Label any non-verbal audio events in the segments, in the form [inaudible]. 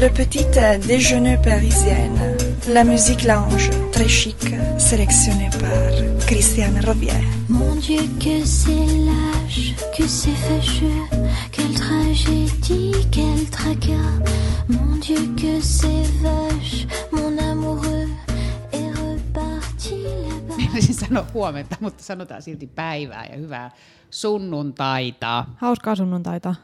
Le petit déjeuner parisienne. La musique lounge, très chic, sélectionnée par Christiane Robier. Mon Dieu, que c'est lâche, que c'est fâcheux, quelle tragédie, quel tracas. Mon Dieu, que c'est vache, mon amoureux est reparti là-bas. [laughs] Siis sano huomenta, mutta sanotaan silti päivää ja hyvää sunnuntaita. Hauskaa sunnuntaita.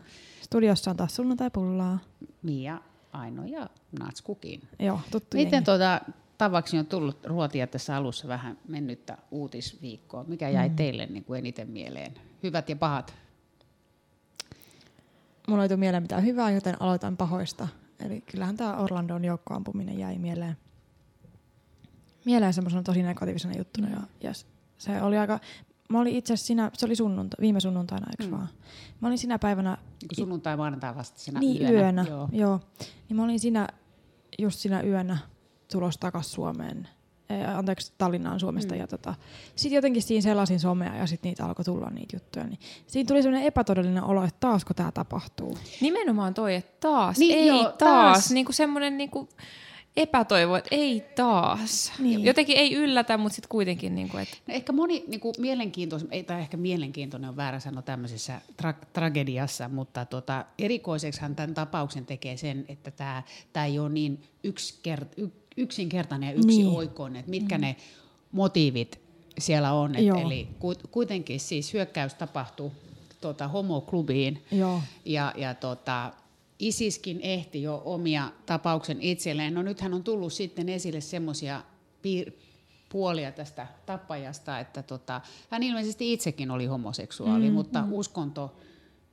Studiossa on taas sunnuntaipullaa. Mia, Aino ja Natskukin. Joo, tuttu Miten jengi. tuota, tavaksi on tullut ruotia tässä alussa vähän mennyttä uutisviikkoa? Mikä jäi mm. teille niin kuin eniten mieleen? Hyvät ja pahat? Mulla ei tule mieleen mitään hyvää, joten aloitan pahoista. Eli kyllähän tämä Orlandon joukkoampuminen jäi mieleen. Mieleen semmoisena tosi negatiivisena juttuna. Ja, ja se oli aika... Mä olin itse asiassa siinä, se oli sunnunta, viime sunnuntaina, eikö Mm. vaan? Mä olin siinä päivänä Niin kuin sunnuntai maanantai vastaisena niin, yönä. yönä. Joo. Joo. Niin mä olin siinä, just siinä yönä tulossa takaisin Suomeen. Eh, anteeksi, Tallinnaan Suomesta. Mm. Ja tota, sitten jotenkin siinä selasin somea ja sitten niitä alkoi tulla niitä juttuja. Niin siinä tuli sellainen epätodellinen olo, että taasko tämä tapahtuu. Nimenomaan toi, että taas, Niin, ei joo, taas. taas. taas. Niinku semmoinen niinku epätoivo, että ei taas. Niin. Jotenkin ei yllätä, mutta sitten kuitenkin, niinku, että No ehkä moni niin kuin mielenkiintoinen, ei, tai ehkä mielenkiintoinen on väärä sanoa tämmöisessä tra- tragediassa, mutta tota, erikoiseksihan tämän tapauksen tekee sen, että tämä, tämä ei ole niin yksikert, y, yksinkertainen ja yksioikoinen, että mitkä ne motiivit siellä on. Et, Joo. eli ku, kuitenkin siis hyökkäys tapahtui tota, homoklubiin Joo. ja, ja tota, ISISkin ehti jo omia tapauksen itselleen. No nythän on tullut sitten esille semmoisia piir- puolia tästä tappajasta, että tota, hän ilmeisesti itsekin oli homoseksuaali, mm, mutta mm. uskonto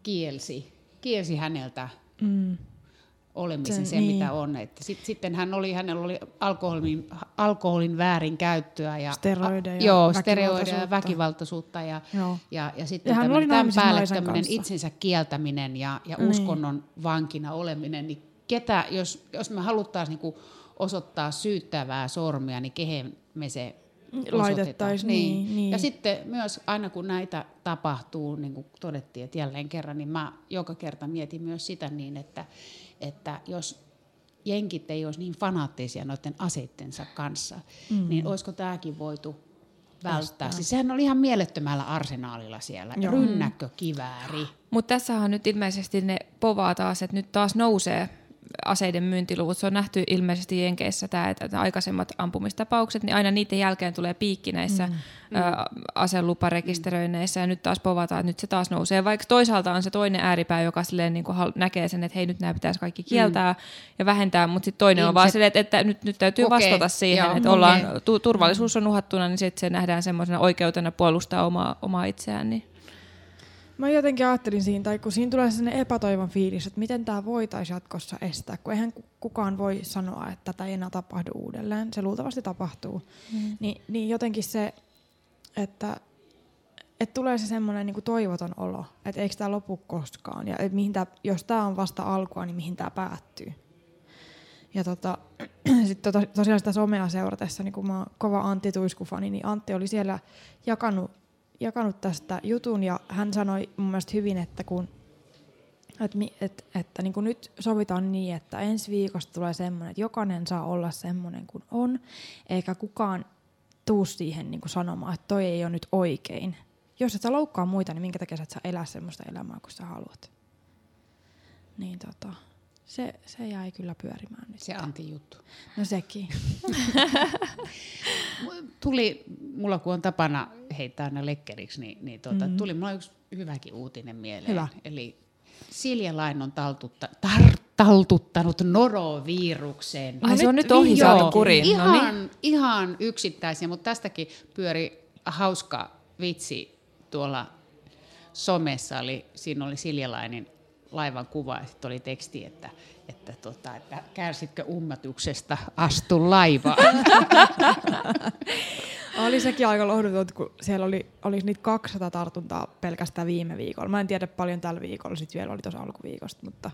kielsi, kielsi häneltä Mm. Olemisen Sen- se, niin. mitä on. Että sit, sitten hän oli, hänellä oli alkoholin, alkoholin väärinkäyttöä ja, Steroideja ja joo, steroideja ja väkivaltaisuutta. ja, Joo. ja, ja sitten Ja hän tämän, oli tämän päälle tämmöinen itsensä kieltäminen ja, ja Niin. uskonnon vankina oleminen, niin ketä, jos, jos me haluttaisiin niinku osoittaa syyttävää sormia, niin kehen me se. Laitettaisiin, niin, niin. Ja sitten myös aina kun näitä tapahtuu, niin kuin todettiin, että jälleen kerran, niin mä joka kerta mietin myös sitä niin, että, että jos jenkit ei olisi niin fanaattisia noiden aseittensa kanssa, mm. niin olisiko tämäkin voitu välttää. Siis sehän oli ihan mielettömällä arsenaalilla siellä, Joo. rynnäkkökivääri. Mutta tässähän nyt ilmeisesti ne povaa taas, että nyt taas nousee aseiden myyntiluvut. Se on nähty ilmeisesti Jenkeissä tämä, että aikaisemmat ampumistapaukset, niin aina niiden jälkeen tulee piikki näissä mm. Ä, aseluparekisteröinneissä ja nyt taas povataan, että nyt se taas nousee. Vaikka toisaalta on se toinen ääripää, joka silleen niin kuin näkee sen, että hei nyt nämä pitäisi kaikki kieltää mm. ja vähentää, mutta sitten toinen on vaan Ihmiset silleen, että, että nyt, nyt täytyy kokee, vastata siihen, joo, että ollaan, tu, turvallisuus on uhattuna, niin sitten se nähdään semmoisena oikeutena puolustaa omaa, omaa itseään. Niin. Mä jotenkin ajattelin siinä, tai kun siinä tulee sellainen epätoivon fiilis, että miten tämä voitaisiin jatkossa estää, kun eihän ku- kukaan voi sanoa, että tätä ei enää tapahdu uudelleen. Se luultavasti tapahtuu. Mm. Ni, niin jotenkin se, että, että tulee se semmoinen niin toivoton olo, että eikö tämä lopu koskaan. Ja että mihin tää, jos tämä on vasta alkua, niin mihin tämä päättyy. Ja tota, [clears throat] sitten tota, tosiaan sitä somea seuratessa, niin kun mä oon kova Antti Tuisku-fani, niin Antti oli siellä jakanut, jakanut tästä jutun ja hän sanoi mun mielestä hyvin, että kun et, mi- et, että niin kuin nyt sovitaan niin, että ensi viikosta tulee semmoinen, että jokainen saa olla semmoinen kuin on, eikä kukaan tuu siihen niin kuin sanomaan, että toi ei ole nyt oikein. Jos et sä loukkaa muita, niin minkä takia sä et saa elää semmoista elämää, kun sä haluat. Niin tota, se, se jäi kyllä pyörimään nyt. Se Antin juttu. No sekin. [laughs] Tuli, mulla kun on tapana heittää aina lekkeriksi, niin, niin tuota, mm. tuli mulla yksi hyväkin uutinen mieleen. Hyvä. Eli Silja Lain on taltutta, tar, taltuttanut noroviruksen. Ai se on nyt ohi Joo, saatu kuriin. No Ihan, niin. ihan yksittäisiä, mutta tästäkin pyöri hauska vitsi tuolla somessa. Oli, siinä oli Siljalainen laivan kuva ja sitten oli teksti, että, että, tota, että kärsitkö ummatuksesta, astu laivaan. [laughs] Oli sekin aika lohduton, kun siellä oli, oli niitä 200 tartuntaa pelkästään viime viikolla. Mä en tiedä paljon tällä viikolla, sitten vielä oli tuossa alkuviikosta, mutta...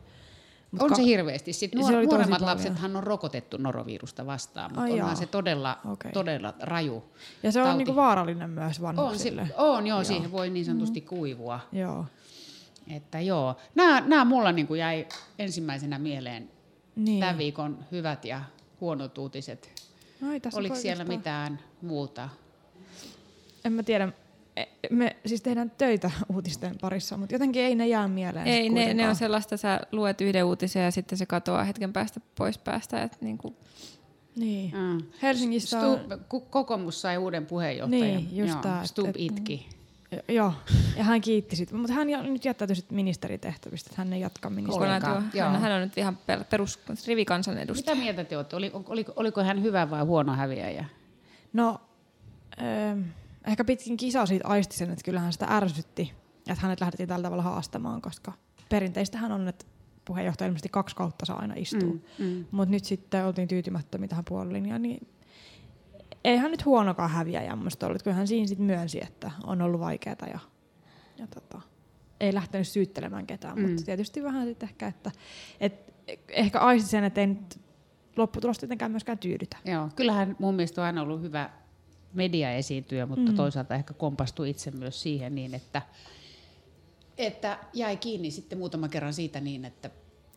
mutta on ka- se hirveästi. Sitten nuor- nuoremmat lapsethan on rokotettu norovirusta vastaan, mutta Ai onhan jaa. se todella, Okei. todella raju Ja se on tauti. niinku vaarallinen myös on, se, vanhuksille. on, joo, siihen voi niin sanotusti kuivua. Joo. Että joo, nämä, nämä mulla niin kuin jäi ensimmäisenä mieleen niin. tämän viikon hyvät ja huonot uutiset. No ei Oliko siellä mitään muuta? En mä tiedä. E, me siis tehdään töitä [laughs] uutisten parissa, mutta jotenkin ei ne jää mieleen. Ei, ne, ne on sellaista, sä luet yhden uutisen ja sitten se katoaa hetken päästä pois päästä. Että niin kuin niin. Mm. Helsingissä on... kokoomus sai uuden puheenjohtajan. Niin, just Joo, tää, Stub et, itki. Joo, ja hän kiitti sitten. Mutta hän nyt jättäytyi sitten ministeritehtävistä, että hän ei jatka ministeriä. Hän, hän on nyt ihan perus rivikansanedustaja. Mitä mieltä te olette? Oli, oliko, oliko hän hyvä vai huono häviäjä? No, äh, ehkä pitkin kisaa siitä aisti sen, että kyllähän sitä ärsytti, että hänet lähdettiin tällä tavalla haastamaan, koska perinteistähän on, että puheenjohtaja ilmeisesti kaksi kautta saa aina istua. Mm, mm. Mutta nyt sitten oltiin tyytymättömiä tähän puolilinjaan, niin eihän nyt huonokaan häviäjä musta ollut. Kyllähän siinä sitten myönsi, että on ollut vaikeaa ja, ja tota, ei lähtenyt syyttelemään ketään. Mm. Mutta tietysti vähän sitten ehkä, että et, ehkä aisti sen, että ei nyt lopputulosta tietenkään myöskään tyydytä. Joo, kyllähän mun mielestä on aina ollut hyvä media esiintyjä, mutta mm. toisaalta ehkä kompastui itse myös siihen niin, että että jäi kiinni sitten muutama kerran siitä niin, että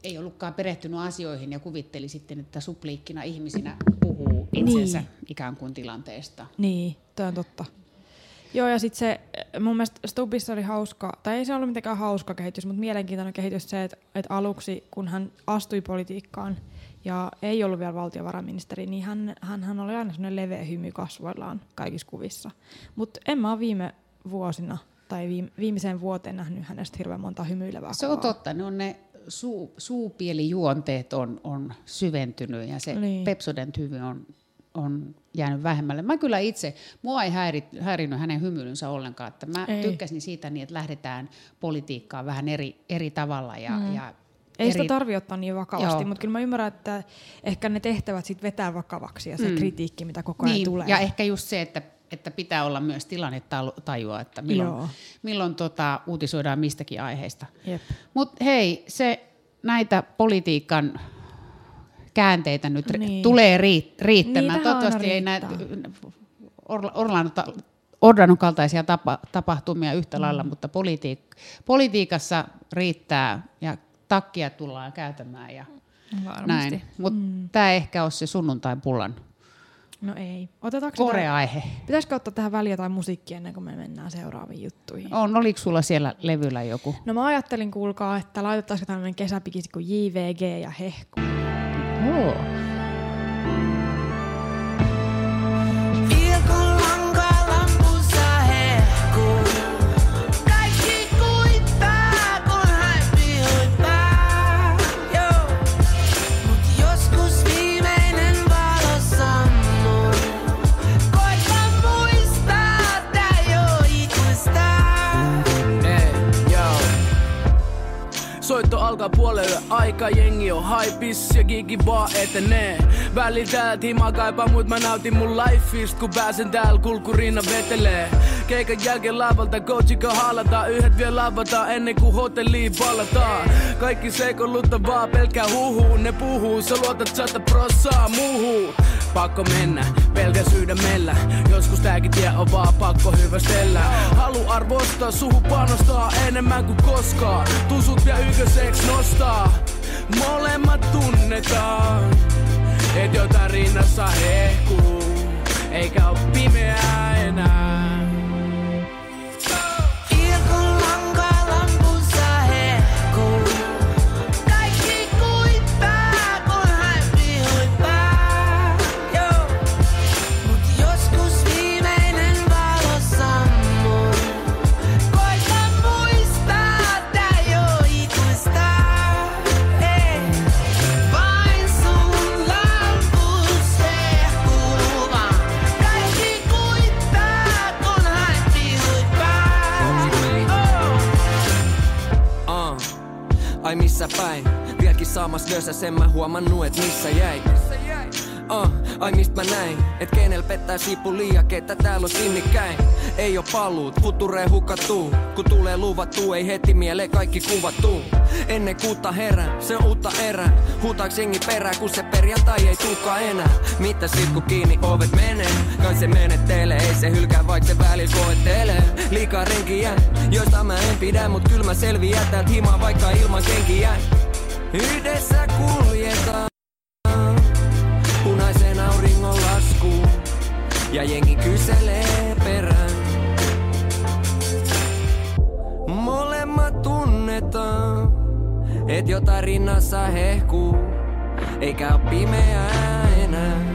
ei ollutkaan perehtynyt asioihin ja kuvitteli sitten, että supliikkina ihmisinä puhuu itsensä niin. ikään kuin tilanteesta. Niin, toi on totta. Joo, ja sitten se, mun mielestä Stubissa oli hauska, tai ei se ollut mitenkään hauska kehitys, mutta mielenkiintoinen kehitys se, että, että aluksi, kun hän astui politiikkaan ja ei ollut vielä valtiovarainministeri, niin hän, hän, hän oli aina sellainen leveä hymy kasvoillaan kaikissa kuvissa. Mutta en mä ole viime vuosina tai viime, viimeiseen vuoteen nähnyt hänestä hirveän monta hymyilevää Se on totta, ne on ne suu, suupielijuonteet on, on syventynyt ja se niin. Pepsodent hyvy on, on jäänyt vähemmälle. Mä kyllä itse, mua ei häiri, häirinyt hänen hymyilynsä ollenkaan. Että mä ei. tykkäsin siitä niin, että lähdetään politiikkaan vähän eri, eri tavalla ja, mm. ja ei eri... sitä tarvi ottaa niin vakavasti, mutta kyllä mä ymmärrän, että ehkä ne tehtävät sit vetää vakavaksi ja se mm. kritiikki, mitä koko ajan niin, tulee. Ja ehkä just se, että että pitää olla myös tilannetajua, että milloin, milloin tota, uutisoidaan mistäkin aiheesta. Mutta hei, se näitä politiikan käänteitä nyt niin. tulee riittämään. Niitä Toivottavasti ei näitä Orlanon kaltaisia tapa, tapahtumia yhtä mm. lailla, mutta politiik- politiikassa riittää ja takkia tullaan käytämään ja Varmasti. näin. Mutta mm. tämä ehkä ole se sunnuntain pullan No ei. Otetaanko Koreaihe. Pitäisikö ottaa tähän väliä jotain musiikkia ennen kuin me mennään seuraaviin juttuihin? On. Oliko sulla siellä levyllä joku? No mä ajattelin, kuulkaa, että laitettaisiko tämmöinen kesäpikisi kuin JVG ja Hehku. Oh. Alkaa puolelle aika, jengi on haipis ja gigi vaan etenee. Välillä hima kaipaa, mut mä nautin mun lifeist, kun pääsen täällä kulkurinna vetelee. Keikan jälkeen lavalta coachika halataan, yhdet vielä lavataan ennen kuin hotelliin palataan. Kaikki seikolutta vaan pelkää huhuu, ne puhuu, sä luotat sata prossaa muuhuu. Pakko mennä, pelkä sydämellä Joskus tääkin tie on vaan pakko hyvästellä Halu arvostaa, suhu panostaa enemmän kuin koskaan Tusut ja ykköseks nostaa Molemmat tunnetaan. Et jotain rinnassa hehkuu Eikä oo pimeää sen mä huomannut, et missä jäi. Uh, ai mistä mä näin, et kenel pettää sipuli ja ketä täällä on sinnikkäin. Ei oo paluut, future hukattuu. Kun tulee luvattu, ei heti mieleen kaikki kuvattu. Ennen kuutta herää, se on uutta erää. Huutaaks jengi perää, kun se perjantai ei tuka enää. Mitä sit kun kiinni ovet menee? Kai se menettelee, ei se hylkää vaik se välillä koettelee. Liikaa renkiä, joista mä en pidä, mut kyllä mä selviää täältä himaa vaikka ilman kenkiä. Yhdessä kuljetaan punaisen auringon laskuun ja jengi kyselee perään. Molemmat tunnetaan, et jotain rinnassa hehkuu, eikä ole pimeää enää.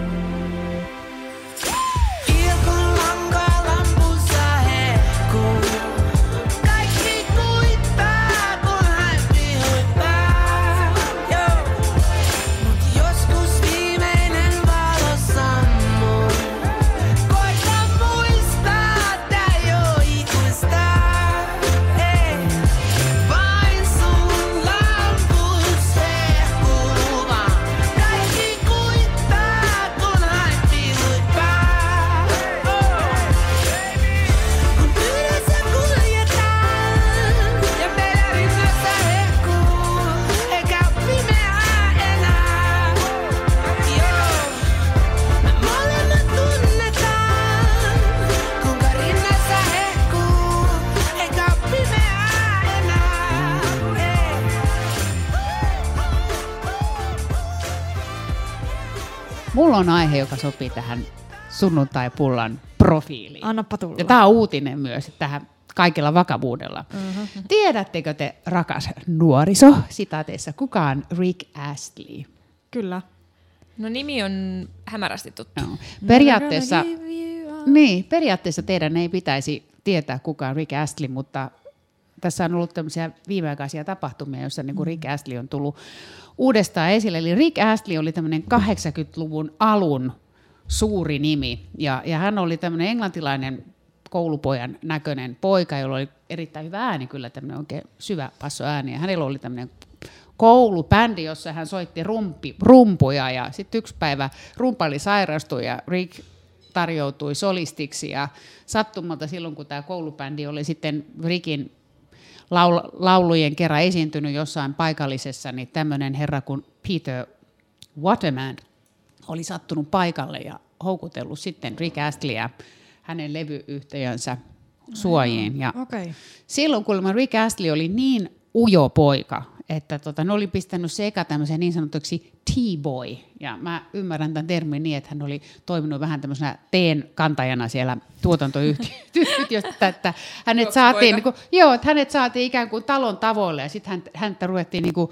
Mulla on aihe, joka sopii tähän sunnuntai-pullan profiiliin. Annappa tulla. Ja tämä on uutinen myös että tähän kaikella vakavuudella. Uh-huh. Tiedättekö te, rakas nuoriso, sitaateissa, kuka on Rick Astley? Kyllä. No nimi on hämärästi tuttu. No. Periaatteessa, niin, periaatteessa teidän ei pitäisi tietää, kuka on Rick Astley, mutta tässä on ollut tämmöisiä viimeaikaisia tapahtumia, joissa niin kuin Rick Astley on tullut uudestaan esille. Eli Rick Astley oli tämmöinen 80-luvun alun suuri nimi, ja, ja hän oli tämmöinen englantilainen koulupojan näköinen poika, jolla oli erittäin hyvä ääni, kyllä tämmöinen oikein syvä passo ääni, ja hänellä oli tämmöinen koulubändi, jossa hän soitti rumpi, rumpuja, ja sitten yksi päivä rumpali sairastui, ja Rick tarjoutui solistiksi, ja sattumalta silloin, kun tämä koulubändi oli sitten Rickin laul- laulujen kerran esiintynyt jossain paikallisessa, niin tämmöinen herra kuin Peter Waterman oli sattunut paikalle ja houkutellut sitten Rick Astleyä hänen levyyhtiönsä suojiin. Ja Okei. silloin kuulemma Rick Astley oli niin ujo poika, että tota, ne oli pistänyt se eka tämmöisen niin sanotuksi T-boy. Ja mä ymmärrän tämän termin niin, että hän oli toiminut vähän tämmöisenä teen kantajana siellä tuotantoyhtiössä, [laughs] että hänet saatiin, niin kuin, joo, että hänet saatiin ikään kuin talon tavoille ja sitten häntä, häntä ruvettiin niin kuin,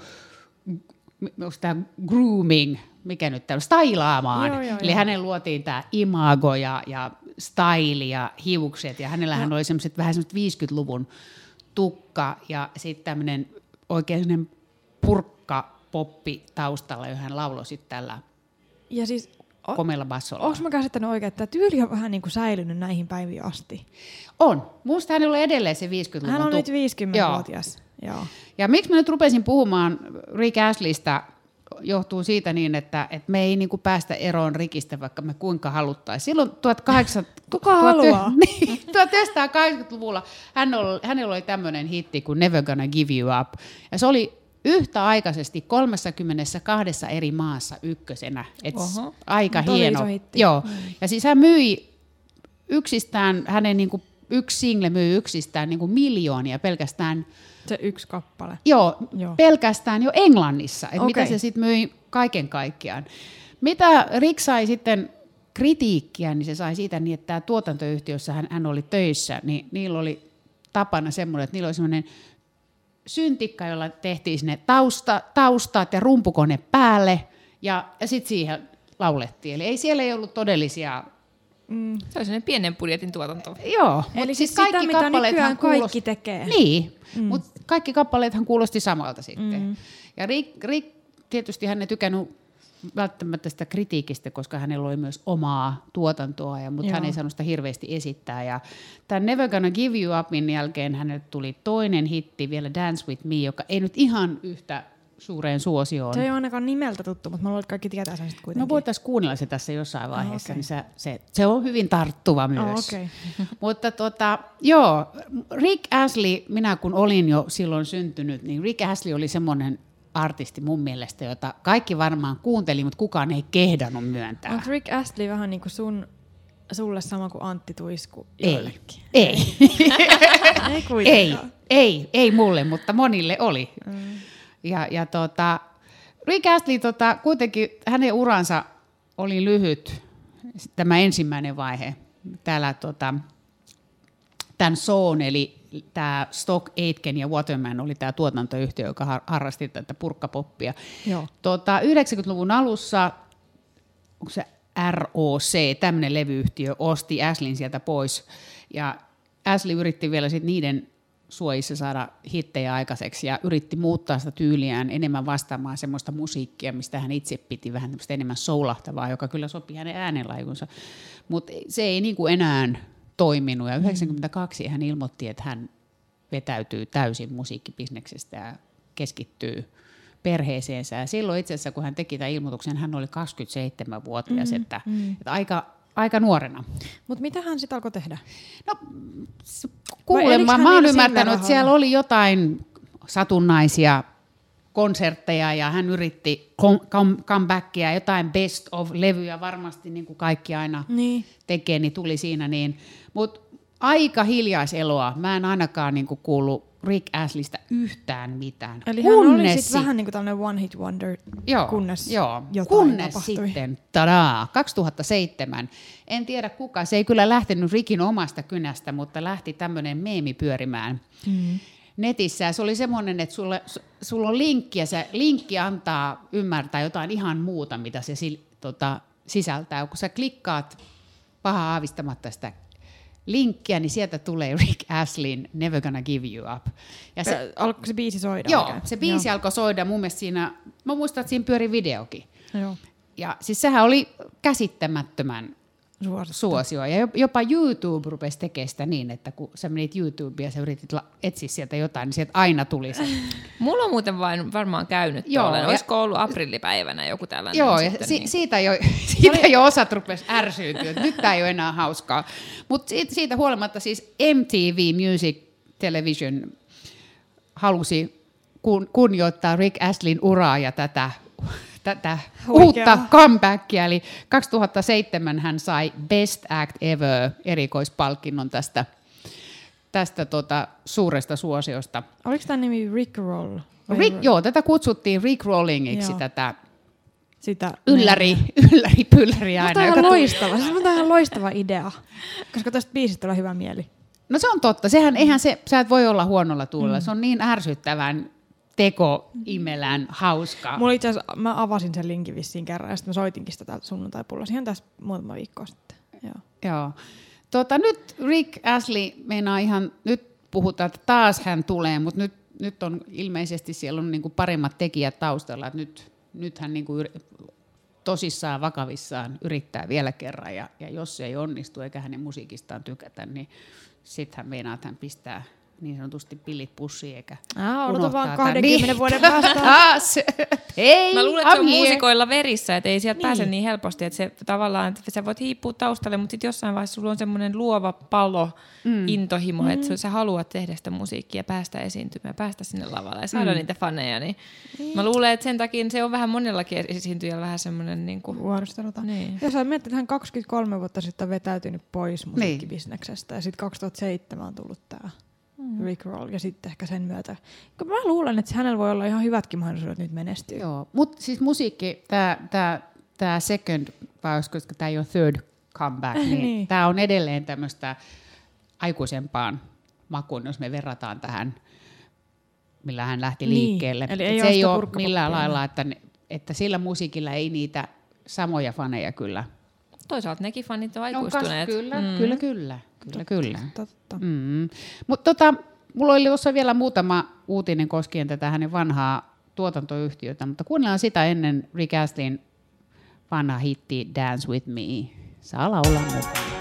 tämä grooming, mikä nyt tämä, stailaamaan. Joo, joo, Eli joo. hänen luotiin tämä imago ja, ja style ja hiukset ja hänellähän oli semmoiset vähän semmoiset 50-luvun tukka ja sitten tämmöinen oikein purkka poppi taustalla, johon hän lauloi sitten tällä Ja siis, o- komella bassolla. onko mä käsittänyt oikein, että tyyli on vähän niin kuin säilynyt näihin päiviin asti? On. Musta hänellä on edelleen se 50-luvun Hän on tuk- nyt Joo. 50-vuotias. Joo. Ja miksi mä nyt rupesin puhumaan Rick Astleystä, johtuu siitä niin, että, että me ei niin kuin päästä eroon Rikistä, vaikka me kuinka haluttaisiin. Silloin 1800, [laughs] Kuka haluaa? [laughs] niin, 1980-luvulla hän oli, hänellä oli tämmöinen hitti kuin Never Gonna Give You Up. Ja se oli yhtäaikaisesti 32 eri maassa ykkösenä. Et Oho. aika hieno. Joo. Ja siis hän myi yksistään, hänen niin kuin, yksi single myi yksistään niin kuin miljoonia pelkästään Se yksi kappale. Joo, Joo. Pelkästään jo Englannissa. Et Mitä Okei. se sitten myi kaiken kaikkiaan. Mitä Rick sai sitten kritiikkiä, niin se sai siitä niin, että tämä tuotantoyhtiössä hän, hän oli töissä, niin niillä oli tapana semmoinen, että niillä oli semmoinen syntikka, jolla tehtiin sinne tausta, taustat ja rumpukone päälle, ja, ja sitten siihen laulettiin. Eli ei siellä ei ollut todellisia... Se on sellainen pienen budjetin tuotanto. Joo, Eli siis sitä, mitä kappaleethan nykyään kaikki tekee. Niin, mm. mutta kaikki kappaleethan kuulosti samalta sitten. Mm. Ja Rick, Rick, tietysti hän ei tykännyt välttämättä sitä kritiikistä, koska hänellä oli myös omaa tuotantoa, ja, mutta hän Joo. ei saanut sitä hirveästi esittää. Ja tämän Never Gonna Give You Upin jälkeen hänelle tuli toinen hitti, vielä Dance With Me, joka ei nyt ihan yhtä suureen suosioon. Se ei ole ainakaan nimeltä tuttu, mutta mä luulen, että kaikki tietää sen sitten kuitenkin. No voitaisiin kuunnella se tässä jossain vaiheessa, okei. niin se, se, se on hyvin tarttuva myös. Oh, okei. [laughs] Mutta tota, joo, Rick Astley, minä kun olin jo silloin syntynyt, niin Rick Astley oli semmoinen artisti mun mielestä, jota kaikki varmaan kuunteli, mutta kukaan ei kehdannut myöntää. Onko Rick Astley vähän niin kuin sun, sulle sama kuin Antti Tuisku ei, ei, [laughs] Ei ei, ei, ei mulle, mutta monille oli. Mm. Ja, ja tota, Rick Astley, tota, kuitenkin hänen uransa oli lyhyt. tämä ensimmäinen vaihe. Täällä tota, tämän Soon, eli tämä Stock Aitken ja Waterman oli tämä tuotantoyhtiö, joka har- harrasti tätä purkkapoppia. Joo. Tota, 90-luvun alussa, onko se ROC, tämmöinen levyyhtiö, osti Ashlin sieltä pois. Ja Ashley yritti vielä sit niiden suojissa saada hittejä aikaiseksi ja yritti muuttaa sitä tyyliään enemmän vastaamaan semmoista musiikkia, mistä hän itse piti vähän tämmöistä enemmän soulahtavaa, joka kyllä sopii hänen äänenlaajuunsa. Mutta se ei niinku enää toiminut ja 92 hän ilmoitti, että hän vetäytyy täysin musiikkibisneksestä ja keskittyy perheeseensä. Ja silloin itse asiassa, kun hän teki tämän ilmoituksen, hän oli 27-vuotias, mm, että, mm. että aika, aika nuorena. Mutta mitä hän sitten alkoi tehdä? No, kuulemma, mä oon ymmärtänyt, että siellä oli jotain satunnaisia konsertteja ja hän yritti com- com- comebackia, jotain best of-levyjä varmasti, niin kuin kaikki aina Niin. tekee, niin tuli siinä niin. Mutta aika hiljaiseloa. Mä en ainakaan niin kuin kuullut Rick Ashleystä yhtään mitään. Eli hän oli Kunnes sitten vähän niin kuin tämmöinen one hit wonder, Joo, kunnes joo. jotain kunnes tapahtui. sitten, tadaa, 2007. En tiedä kuka, se ei kyllä lähtenyt Rikin omasta kynästä, mutta lähti tämmöinen meemi pyörimään mm. netissä. Ja se oli semmoinen, että sulle, su- sulla on linkki ja se linkki antaa ymmärtää jotain ihan muuta, mitä se sil, tota, sisältää. Kun sä klikkaat paha aavistamatta sitä linkkiä, niin sieltä tulee Rick Asleyn Never Gonna Give You Up. Ja se, alkoiko se biisi soida? joo, oikein? se biisi Joo. alkoi soida mun mielestä siinä, mä muistan, että siinä pyöri videokin. Joo. Ja siis sehän oli käsittämättömän Suosittu. suosio. Ja jop- jopa YouTube rupesi tekemään sitä niin, että kun sä menit YouTubeen ja sä yritit la- etsiä sieltä jotain, niin sieltä aina tuli se. [laughs] Mulla on muuten vain varmaan käynyt Joo, ja- Olisiko ollut aprillipäivänä joku tällainen? Joo, ja si- niin- siitä, jo, [laughs] [laughs] siitä jo osat rupesi ärsyytyä, että nyt tämä ei ole enää hauskaa. Mutta siitä, siitä huolimatta siis MTV Music Television halusi kun, kunnioittaa Rick Astlin uraa ja tätä, tätä Huikeaa. uutta comebackia. Eli 2007 hän sai Best Act Ever erikoispalkinnon tästä, tästä tota, suuresta suosiosta. Oliko tämä nimi Rick Roll? Vai Rick, joo, tätä kutsuttiin Rick Rollingiksi, Joo. tätä Sitä, ylläri, ylläri pylläri aina. Mutta ihan loistava. Se on ihan loistava idea. Koska tästä biisistä tulee hyvä mieli. No se on totta. Sehän, eihän se, sä et voi olla huonolla tuulella. Mm. Se on niin ärsyttävän teko imelän hauskaa. Mulla itse asiassa, mä avasin sen linkin vissiin kerran ja sitten mä soitinkin sitä täältä sunnuntai-pullossa ihan tässä muutama viikko sitten. Joo. Joo. Tota, nyt Rick Ashley meinaa ihan, nyt puhutaan, että taas hän tulee, mutta nyt, nyt on ilmeisesti siellä on niinku paremmat tekijät taustalla. Että nyt, nyt hän niinku yri- tosissaan, vakavissaan yrittää vielä kerran ja, ja jos se ei onnistu eikä hänen musiikistaan tykätä, niin sitten hän meinaa, että hän pistää niin sanotusti pillit pussiin eikä Aa, unohtaa vaan tämän. 20 Niin. vuoden päästä. [laughs] Taas. Hei, Mä luulen, että se on muusikoilla verissä, että ei sieltä Niin. niin. pääse niin helposti, että se tavallaan, että sä voit hiippua taustalle, mutta sitten jossain vaiheessa sulla on semmoinen luova palo, mm. intohimo, mm. että sä haluat tehdä sitä musiikkia, päästä esiintymään, päästä sinne lavalle ja saada mm. niitä faneja, niin, niin, mä luulen, että sen takia se on vähän monellakin esiintyjällä vähän semmoinen niin kuin, Vuoristoruta. Niin. Jos sä miettii, että hän 23 vuotta sitten on vetäytynyt pois musiikkibisneksestä ja sitten 2007 on tullut tämä mm. Rick Roll ja sitten ehkä sen myötä. Mä luulen, että hänellä voi olla ihan hyvätkin mahdollisuudet nyt menestyä. Joo, mutta siis musiikki, tämä tää, tää second, vai koska tämä ei ole third comeback, niin, Niin. niin. tämä on edelleen tämmöistä aikuisempaan makuun, jos me verrataan tähän, millä hän lähti Niin, liikkeelle. eli ei se ole ei ole millään lailla, että, että sillä musiikilla ei niitä samoja faneja kyllä. Toisaalta nekin fanit on aikuistuneet. kyllä, mm. kyllä, kyllä, kyllä, kyllä. Totta. Mm. Mutta tota, mulla oli tuossa vielä muutama uutinen koskien tätä hänen vanhaa tuotantoyhtiötä, mutta kuunnellaan sitä ennen Rick Astleyn vanha hitti Dance With Me. Saa laulaa mukaan.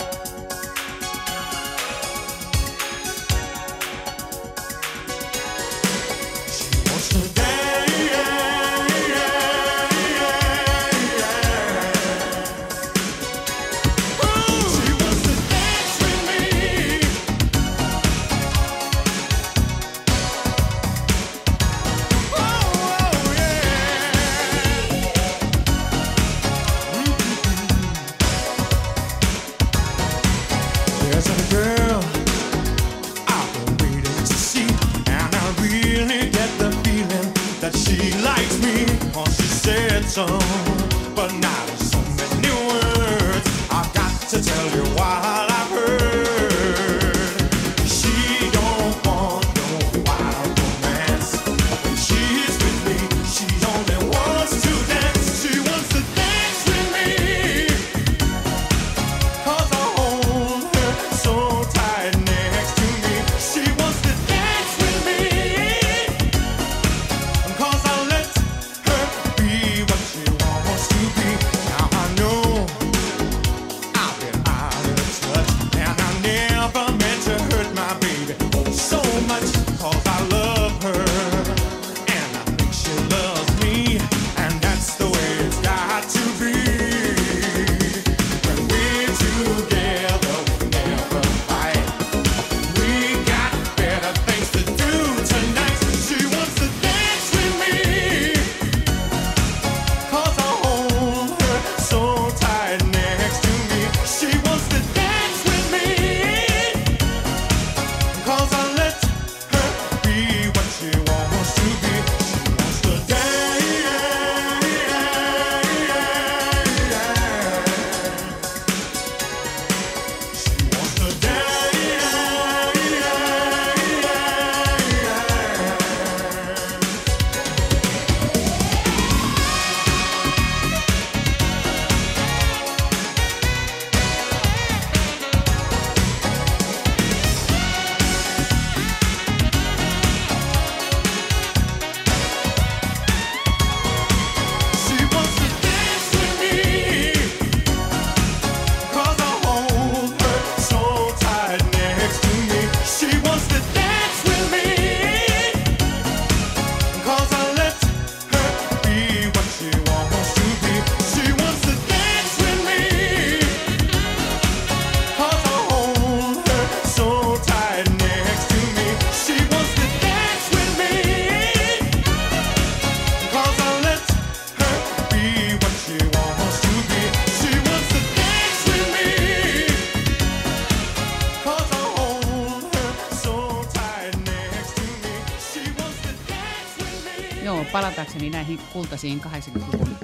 Palatakseni näihin kultaisiin 80-luvun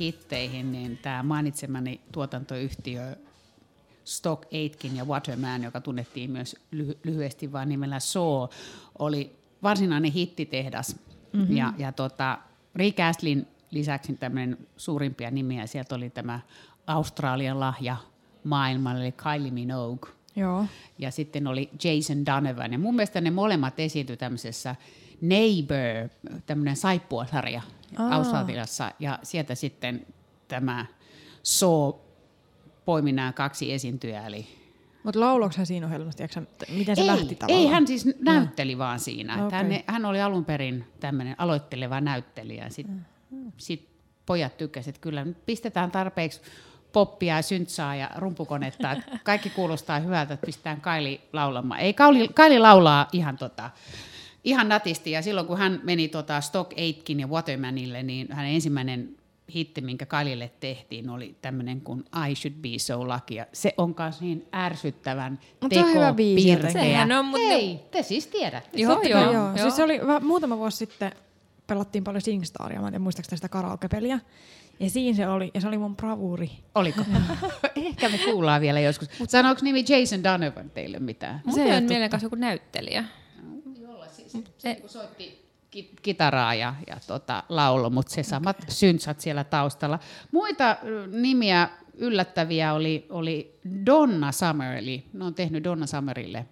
hitteihin, niin tämä mainitsemani tuotantoyhtiö Stock Aitken ja Waterman, joka tunnettiin myös lyhy- lyhyesti vain nimellä Saw, oli varsinainen hittitehdas. Mm-hmm. Ja, ja tota, Rick Astlin lisäksi tämmöinen suurimpia nimiä, sieltä oli tämä Australian lahja maailmalle, eli Kylie Minogue. Joo. Ja sitten oli Jason Donovan. Ja mun mielestä ne molemmat esiintyi tämmöisessä Neighbor, tämmöinen saippuasarja Australiassa. Ja sieltä sitten tämä Saw poimi nämä kaksi esiintyjää. Eli Mutta lauloiko hän siinä ohjelmassa, tiedätkö, miten se lähti ei, tavallaan? ei, hän siis näytteli vaan siinä. Okei. hän, hän oli alun perin tämmöinen aloitteleva näyttelijä. Sitten sit pojat tykkäsivät, että kyllä pistetään tarpeeksi poppia ja syntsaa ja rumpukonetta. että kaikki kuulostaa hyvältä, että pistetään Kaili laulamaan. Ei, Kaili, Kaili laulaa ihan, tota, ihan natisti. Ja silloin kun hän meni tota Stock Aitkin ja Watermanille, niin hänen ensimmäinen hitti, minkä Kailille tehtiin, oli tämmöinen kuin I Should Be So Lucky. Ja se on myös niin ärsyttävän Mut se on hyvä biisi tekopirkeä. Sehän on, mut Hei, te siis tiedätte. Joo, joo, kai joo. Siis se oli va- muutama vuosi sitten, pelattiin paljon Singstaria, mä en tiedä muistaakseni sitä karaoke-peliä. Ja siinä se oli, ja se oli mun bravuuri. Oliko? [laughs] Ehkä me kuullaan vielä joskus. Sanooko nimi Jason Donovan teille mitään? Mun Se on mielen kanssa joku näyttelijä. Se kun soitti ki- kitaraa ja, ja tota, laulo, mutta se samat okay. syntsat siellä taustalla. Muita nimiä yllättäviä oli, oli Donna Summer, eli ne on tehnyt Donna Summerille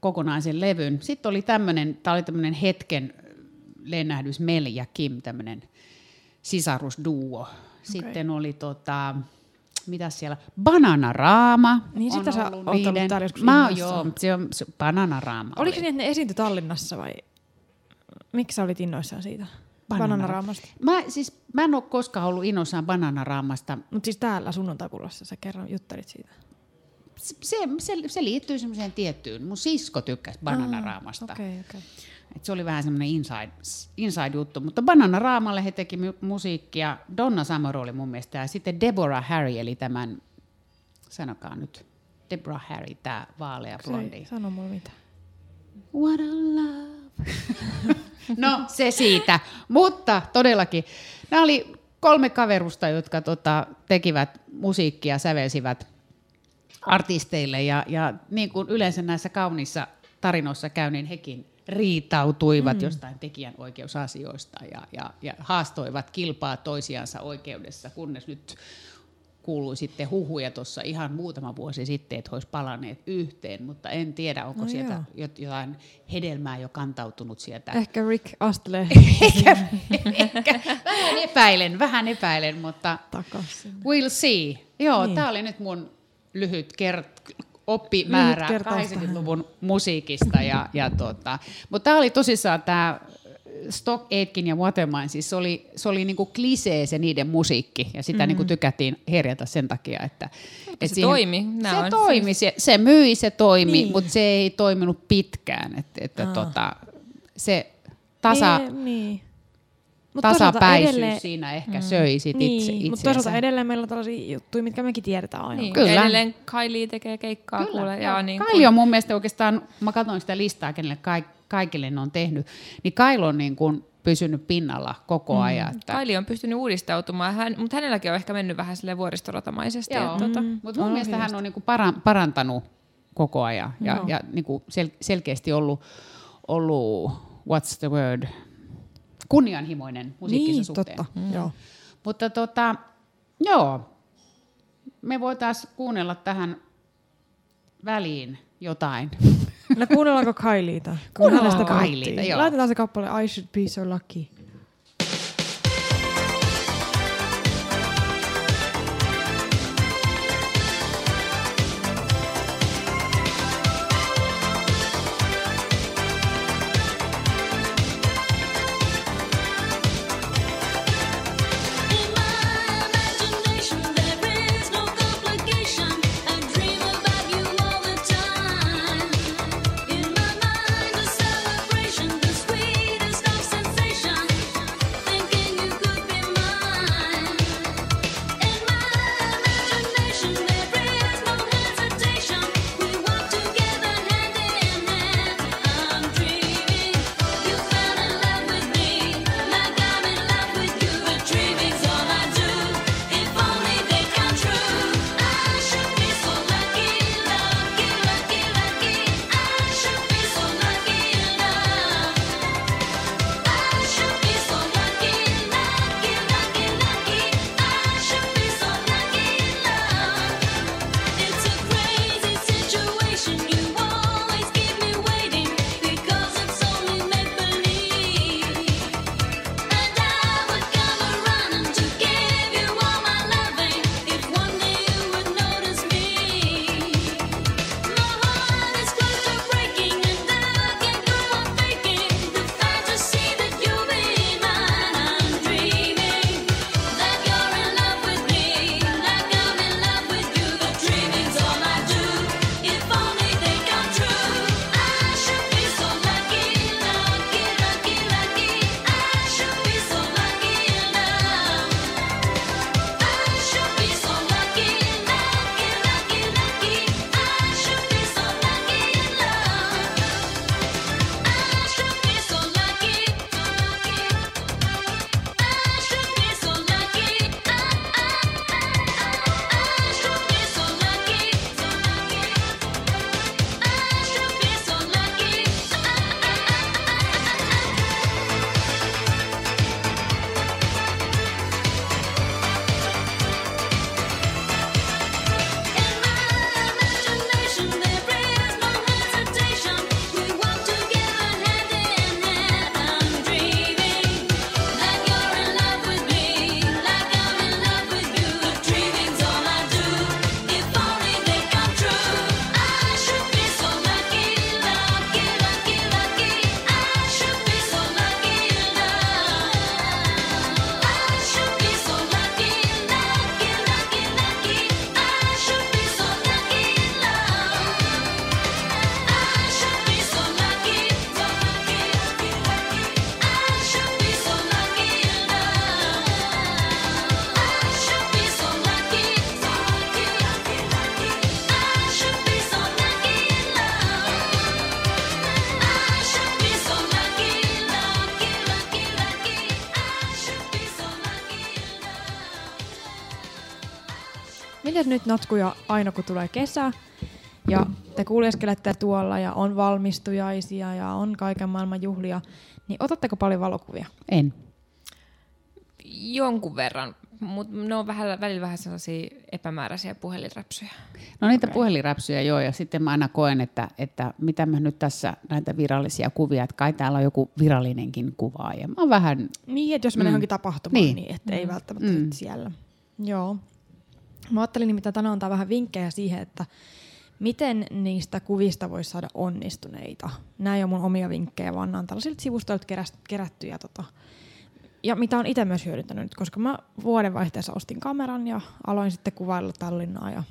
kokonaisen levyn. Sitten oli tämmöinen, tämä oli tämmöinen hetken lennähdys Mel ja Kim, tämmöinen sisarusduo. Sitten oli tota, mitä siellä, Bananaraama Niin sitä sä oot ollut täällä joskus Mä, innoissaan. joo, se on se Bananaraama. Oliko oli. se niin, että ne esiintyi Tallinnassa vai miksi sä olit innoissaan siitä? Bananara- Bananaraamasta. Mä, siis, mä en ole koskaan ollut innoissaan bananaraamasta. Mutta siis täällä sunnuntaipullassa sä kerran juttelit siitä. Se, se, se, liittyy semmoiseen tiettyyn. Mun sisko tykkäsi bananaraamasta. Okei, okei. Et se oli vähän semmoinen inside, inside juttu. Mutta bananaraamalle he teki mu- musiikkia. Donna Summer oli mun mielestä. Ja sitten Deborah Harry, eli tämän, sanokaa nyt, Deborah Harry, tämä vaalea blondi. sano mulle mitään. What a love. [laughs] no, se siitä. Mutta todellakin, nämä oli kolme kaverusta, jotka tota, tekivät musiikkia, sävelsivät artisteille. Ja, ja niin kuin yleensä näissä kauniissa tarinoissa käy, niin hekin riitautuivat mm. jostain tekijänoikeusasioista ja, ja, ja haastoivat kilpaa toisiansa oikeudessa, kunnes nyt kuului sitten huhuja tuossa ihan muutama vuosi sitten, että olisi palanneet yhteen, mutta en tiedä, onko No sieltä joo. jot- jotain hedelmää jo kantautunut sieltä. Ehkä Rick astelee [laughs] Ehkä, ehkä, vähän epäilen, vähän epäilen, mutta takaisin. we'll see. Joo, niin. tämä oli nyt mun lyhyt kert- Lyhytkertaista. 80-luvun musiikista. Ja, ja tota. Mutta tämä oli tosissaan tämä Stock Aitken ja Waterman, siis se oli, se oli niinku klisee se niiden musiikki, ja sitä mm. niinku tykättiin herjata sen takia, että... et se toimi. Nää Se on toimi, se, se myi, se toimi, Niin. mutta se ei toiminut pitkään. Et, että tota, se tasa, Niin, niin. Mut tasapäisyys edelleen- siinä ehkä mm. söi sit itse, Niin, mutta itseensä. toisaalta edelleen meillä on tällaisia juttuja, mitkä mekin tiedetään aina. Niin, Kyllä. Edelleen Kylie tekee keikkaa Kyllä, kuule. Ja niin Kaili on mun mielestä oikeastaan, mä katsoin sitä listaa, kenelle kaik, kaikille ne on tehnyt, niin Kaili on niin kuin pysynyt pinnalla koko ajan. Että, Kylie on pystynyt uudistautumaan, hän, mutta hänelläkin on ehkä mennyt vähän sille vuoristoratamaisesti. Joo, että Tota, mutta mun mielestä hän on niin kuin paran, parantanut koko ajan ja, ja niin kuin sel, selkeästi ollut, ollut, what's the word, kunnianhimoinen musiikkinsa niin suhteen. totta. Mm. Joo. Mutta tota, joo, me voitaisiin kuunnella tähän väliin jotain. No kuunnellaanko Kailiita? Kuunnellaan Kailiita, joo. Laitetaan se kappale I Should Be So Lucky. Natskuja aina kun tulee kesä ja te kuljeskelette tuolla ja on valmistujaisia ja on kaiken maailman juhlia, niin otatteko paljon valokuvia? En. jonkun verran, mutta ne on vähän, välillä vähän sellaisia epämääräisiä puhelinräpsyjä. No niitä okay. puhelinräpsyjä joo, ja sitten mä aina koen, että, että mitä mä nyt tässä näitä virallisia kuvia, että kai täällä on joku virallinenkin kuva, ja mä oon vähän, Niin, että jos menee Mm. johonkin tapahtumaan, niin, Niin. että ei välttämättä Mm. siellä. Joo. Mä ajattelin nimittäin tänään antaa vähän vinkkejä siihen, että miten niistä kuvista voisi saada onnistuneita. Nämä ei ole mun omia vinkkejä, vaan nämä on tällaisilta sivustoilta kerättyjä. Tota, ja mitä on itse myös hyödyntänyt, nyt, koska mä vuodenvaihteessa ostin kameran ja aloin sitten kuvailla Tallinnaa.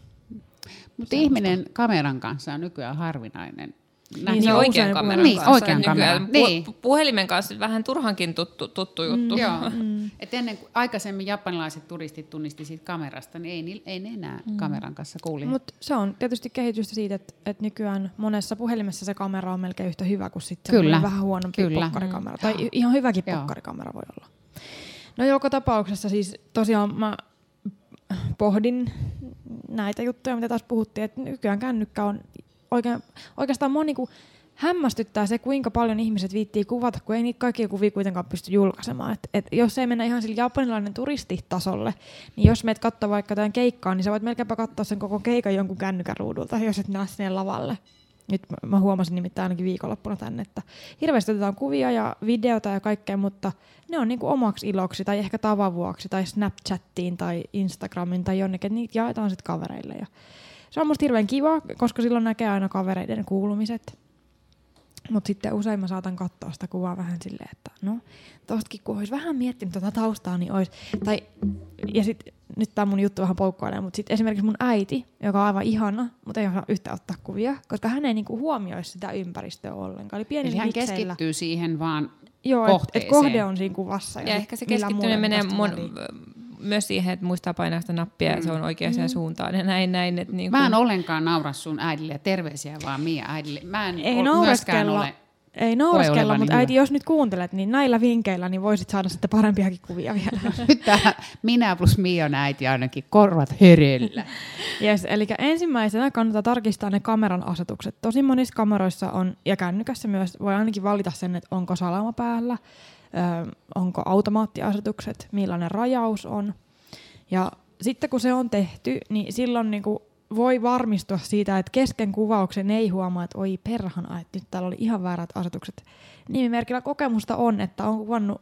Mutta ihminen kameran kanssa on nykyään harvinainen. Niin, Niin se on oikean kameran Niin, kanssa. oikean Nykyään kameran, pu- niin. pu- Puhelimen kanssa vähän turhankin tuttu, tuttu juttu. Joo. [laughs] Mm. Et ennen kuin aikaisemmin japanilaiset turistit tunnisti siitä kamerasta, niin ei, ei ne enää mm. kameran kanssa kuuli. Mutta se on tietysti kehitystä siitä, että, että nykyään monessa puhelimessa se kamera on melkein yhtä hyvä kuin sitten Kyllä. vähän huonompi Kyllä. pokkarikamera. Tai i- ihan hyväkin Joo. pokkarikamera voi olla. No joka tapauksessa siis tosiaan mä pohdin näitä juttuja, mitä taas puhuttiin, että nykyään kännykkä on oikein, oikeastaan moni kuin hämmästyttää se, kuinka paljon ihmiset viittii kuvata, kun ei niitä kaikkia kuvia kuitenkaan pysty julkaisemaan. Et, et jos ei mennä ihan sille japanilainen turistitasolle, niin jos meet katsoa vaikka jotain keikkaa, niin sä voit melkeinpä katsoa sen koko keikan jonkun kännykän ruudulta, jos et näe sinne lavalle. Nyt mä- huomasin nimittäin ainakin viikonloppuna tänne, että hirveästi otetaan kuvia ja videota ja kaikkea, mutta ne on niinku omaksi iloksi tai ehkä tavan vuoksi tai Snapchattiin tai Instagramin tai jonnekin, että niitä jaetaan sitten kavereille. Ja se on musta hirveän kiva, koska silloin näkee aina kavereiden kuulumiset. Mutta sitten usein mä saatan katsoa sitä kuvaa vähän silleen, että no, tostakin kun olisi vähän miettinyt tuota taustaa, niin olisi. Tai, ja sitten nyt tämä mun juttu vähän poukkoilee, mutta sitten esimerkiksi mun äiti, joka on aivan ihana, mutta ei osaa yhtään ottaa kuvia, koska hän ei niinku huomioi sitä ympäristöä ollenkaan. Eli pienillä Eli hän vitseillä- keskittyy siihen vaan Joo, että et kohde on siinä kuvassa. Ja sit ehkä se keskittyminen menee mon, väliin. Myös siihen, että muistaa painaa sitä nappia ja se on oikeaan Mm. suuntaan ja näin. näin että niin Mä en ollenkaan naura sun äidille ja terveisiä vaan Mia äidille. Mä en Ei ol- myöskään ole. ei olevani mutta hyvä. äiti, jos nyt kuuntelet, niin näillä vinkkeillä niin voisit saada sitten parempiakin kuvia vielä. [laughs] Nyt tää minä plus Mion äiti ainakin korvat hereillä. [laughs] Yes, eli ensimmäisenä kannattaa tarkistaa ne kameran asetukset. Tosi monissa kameroissa on, ja kännykässä myös, voi ainakin valita sen, että onko salama päällä, onko automaattiasetukset, millainen rajaus on. Ja sitten kun se on tehty, niin silloin niinku voi varmistua siitä, että kesken kuvauksen ei huomaa, että oi perhana, että nyt täällä oli ihan väärät asetukset. Nimimerkillä kokemusta on, että on kuvannut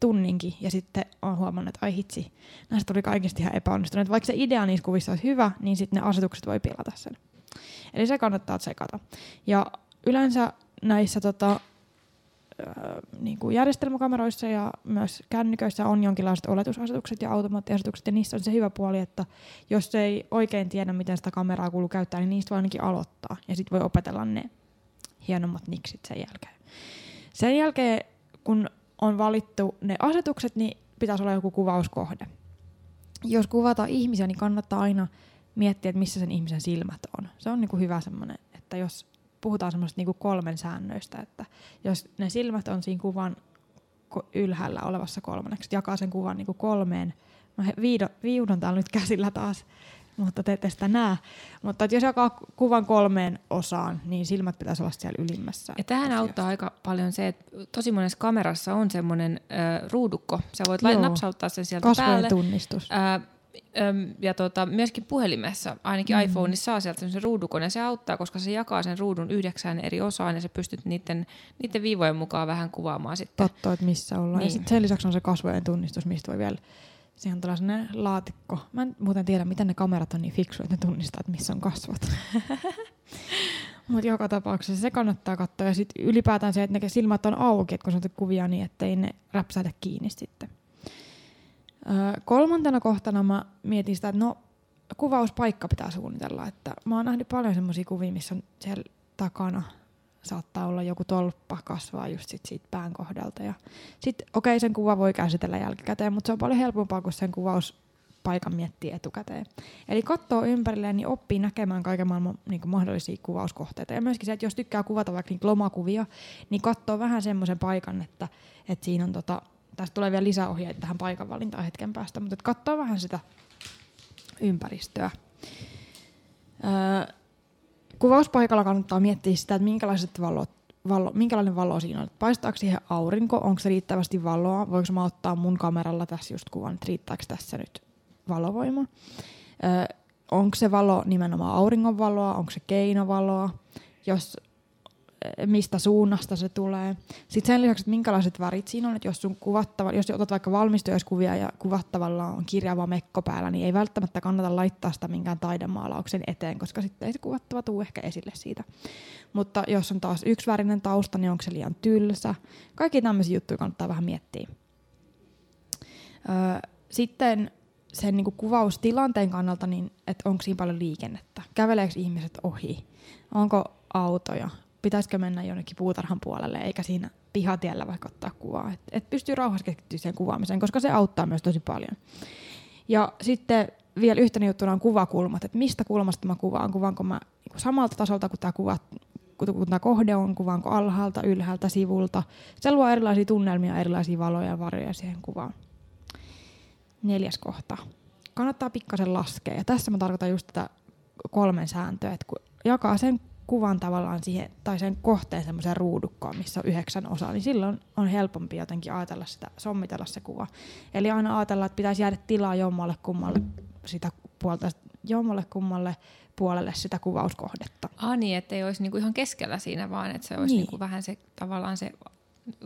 tunninkin ja sitten on huomannut, että ai hitsi, näistä tuli kaikista ihan epäonnistuneet. Vaikka se idea niissä kuvissa olisi hyvä, niin sitten ne asetukset voi pilata sen. Eli se kannattaa tsekata. Ja yleensä näissä tota, niin kuin järjestelmäkameroissa ja myös kännyköissä on jonkinlaiset oletusasetukset ja automaattiasetukset, ja niissä on se hyvä puoli, että jos ei oikein tiedä, miten sitä kameraa kuuluu käyttää, niin niistä voi ainakin aloittaa, ja sitten voi opetella ne hienommat niksit sen jälkeen. Sen jälkeen, kun on valittu ne asetukset, niin pitäisi olla joku kuvauskohde. Jos kuvataan ihmisiä, niin kannattaa aina miettiä, että missä sen ihmisen silmät on. Se on niin kuin hyvä semmoinen, että jos puhutaan semmoista niin kuin kolmen säännöistä, että jos ne silmät on siinä kuvan ylhäällä olevassa kolmanneksi, jakaa sen kuvan niin kuin kolmeen. Mä he- viido, viudon täällä nyt käsillä taas, mutta te ette sitä näe. Mutta että jos jakaa ku- kuvan kolmeen osaan, niin silmät pitäisi olla siellä ylimmässä. Ja tähän osiossa. auttaa aika paljon se, että tosi monessa kamerassa on semmoinen äh, ruudukko. Sä voit Joo. Napsauttaa sen sieltä Kasvojen päälle. tunnistus. Äm, ja tota, myöskin puhelimessa, ainakin Mm. mm. iPhoneissa saa sieltä semmoisen ruudukon ja se auttaa, koska se jakaa sen ruudun yhdeksään eri osaan ja sä pystyt niiden, niiden viivojen mukaan vähän kuvaamaan sitten. katsoa, että missä ollaan. Niin. Ja Niin. sitten sen lisäksi on se kasvojen tunnistus, mistä voi vielä... Siihen on tällainen laatikko. Mä en muuten tiedä, miten ne kamerat on niin fiksuja, että ne tunnistaa, että missä on kasvot. [laughs] Mutta joka tapauksessa se kannattaa katsoa. Ja sitten ylipäätään se, että ne silmät on auki, että kun sä kuvia niin, ettei ne räpsähdä kiinni sitten. Kolmantena kohtana mä mietin sitä, että no kuvauspaikka pitää suunnitella. Että mä oon nähnyt paljon semmoisia kuvia, missä on siellä takana saattaa olla joku tolppa kasvaa just sit siitä pään kohdalta. Ja sitten okei, okay, sen kuva voi käsitellä jälkikäteen, mutta se on paljon helpompaa, kun sen kuvauspaikan miettii etukäteen. Eli katsoo ympärilleen, niin oppii näkemään kaiken maailman niin mahdollisia kuvauskohteita. Ja myöskin se, että jos tykkää kuvata vaikka niitä lomakuvia, niin katsoo vähän semmoisen paikan, että, että siinä on tota, tästä tulee vielä lisäohjeita tähän paikan valintaan hetken päästä, mutta että katsoo vähän sitä ympäristöä. Öö, kuvauspaikalla kannattaa miettiä sitä, että minkälaiset valot, valo, minkälainen valo siinä on. Paistaako siihen aurinko, onko se riittävästi valoa, voiko mä ottaa mun kameralla tässä just kuvan, että riittääkö tässä nyt valovoima. Ö, onko se valo nimenomaan auringonvaloa, onko se keinovaloa. Jos mistä suunnasta se tulee. Sitten sen lisäksi, että minkälaiset värit siinä on, että jos, sun kuvattava, jos otat vaikka valmistujaiskuvia ja kuvattavalla on kirjava mekko päällä, niin ei välttämättä kannata laittaa sitä minkään taidemaalauksen eteen, koska sitten ei se kuvattava tuu ehkä esille siitä. Mutta jos on taas yksivärinen tausta, niin onko se liian tylsä? Kaikki tämmöisiä juttuja kannattaa vähän miettiä. Sitten sen niin kuvaustilanteen kannalta, niin että onko siinä paljon liikennettä? Käveleekö ihmiset ohi? Onko autoja? Pitäisikö mennä jonnekin puutarhan puolelle, eikä siinä pihatiellä vaikka ottaa kuvaa? Et, et pystyy rauhassa keskittyä siihen kuvaamiseen, koska se auttaa myös tosi paljon. Ja sitten vielä yhtenä juttuna on kuvakulmat, että mistä kulmasta mä kuvaan. Kuvaanko mä niin samalta tasolta kuin tämä kuva, kun tämä kohde on, kuvaanko alhaalta, ylhäältä, sivulta. Se luo erilaisia tunnelmia, erilaisia valoja ja varjoja siihen kuvaan. Neljäs kohta. Kannattaa pikkasen laskea. Ja tässä mä tarkoitan just tätä kolmen sääntöä, että kun jakaa sen kuvan tavallaan siihen, tai sen kohteen semmoiseen ruudukkoon, missä on yhdeksän osaa, niin silloin on helpompi jotenkin ajatella sitä, sommitella se kuva. Eli aina ajatella, että pitäisi jäädä tilaa jommalle kummalle sitä puolta, jommalle kummalle puolelle sitä kuvauskohdetta. Ah niin, että ei olisi niinku ihan keskellä siinä, vaan että se olisi Niin. niinku vähän se tavallaan se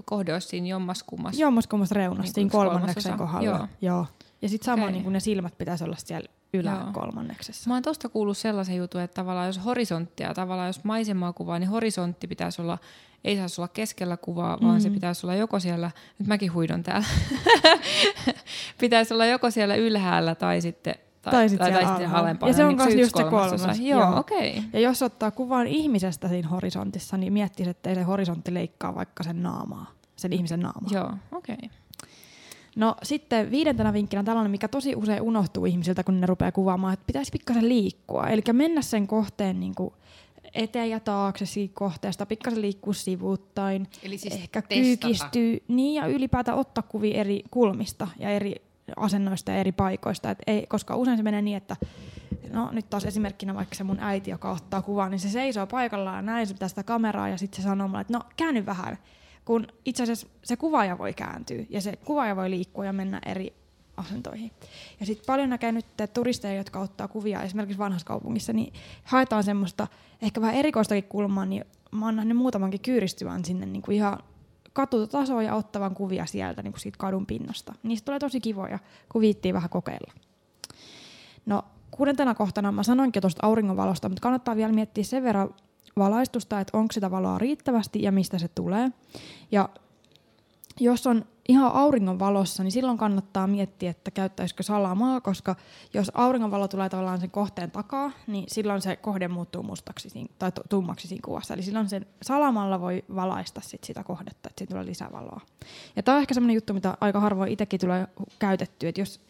kohde olisi siinä jommaskummas. Jommaskummassa reunassa, Niin yksi kolmanneksen kohdalla. Joo. Joo. Ja sitten samoin Okei. niin ne silmät pitäisi olla siellä. Yläkolmanneksessa. Mä oon tosta kuullut sellaisen jutun, että tavallaan jos horisonttia, tavallaan jos maisemaa kuvaa, niin horisontti pitäisi olla, ei saisi olla keskellä kuvaa, vaan se Mhm. pitäisi olla joko siellä, nyt mäkin huidon täällä, [laughs] pitäisi olla joko siellä ylhäällä tai sitten Tai tai, siellä tai sitten alhaalla. alempana. Ja se on niin yksi just se kolmasosa. kolmas. Joo, Joo. okei. Okay. Ja jos ottaa kuvan ihmisestä siinä horisontissa, niin miettisi, että ei se horisontti leikkaa vaikka sen naamaa, sen ihmisen naamaa. Joo, okei. Okay. No sitten viidentenä vinkkinä tällainen, mikä tosi usein unohtuu ihmisiltä, kun ne rupeaa kuvaamaan, että pitäisi pikkasen liikkua. Eli mennä sen kohteen niin kuin eteen ja taakse siitä kohteesta, pikkasen liikkua sivuuttain. Eli siis ehkä testata. kyykistyy, niin ja ylipäätään ottaa kuvia eri kulmista ja eri asennoista ja eri paikoista. Et ei, koska usein se menee niin, että no nyt taas esimerkkinä vaikka se mun äiti, joka ottaa kuvaa, niin se seisoo paikallaan ja näin se pitää sitä kameraa ja sitten se sanoo mulle, että no käänny vähän. Kun itse asiassa se kuvaaja voi kääntyä ja se kuvaaja voi liikkua ja mennä eri asentoihin. Ja sitten paljon näkee nyt turisteja, jotka ottaa kuvia esimerkiksi vanhassa kaupungissa, niin haetaan semmoista ehkä vähän erikoistakin kulmaa, niin mä oon nähnyt muutamankin kyyristyvän sinne niin kuin ihan katutasoon ja ottavan kuvia sieltä niin kuin siitä kadun pinnasta. Niistä tulee tosi kivoja, kun viittiin vähän kokeilla. No kuudentena kohtana mä sanoinkin tuosta auringonvalosta, mutta kannattaa vielä miettiä sen verran valaistusta, että onko sitä valoa riittävästi ja mistä se tulee. Ja jos on ihan auringon valossa, niin silloin kannattaa miettiä, että käyttäisikö salamaa, koska jos auringonvalo tulee tavallaan sen kohteen takaa, niin silloin se kohde muuttuu mustaksi siinä, tai tu- tummaksi siinä kuvassa. Eli silloin sen salamalla voi valaista sit sitä kohdetta, että siitä tulee lisävaloa. Ja tämä on ehkä semmoinen juttu, mitä aika harvoin itsekin tulee käytettyä, että jos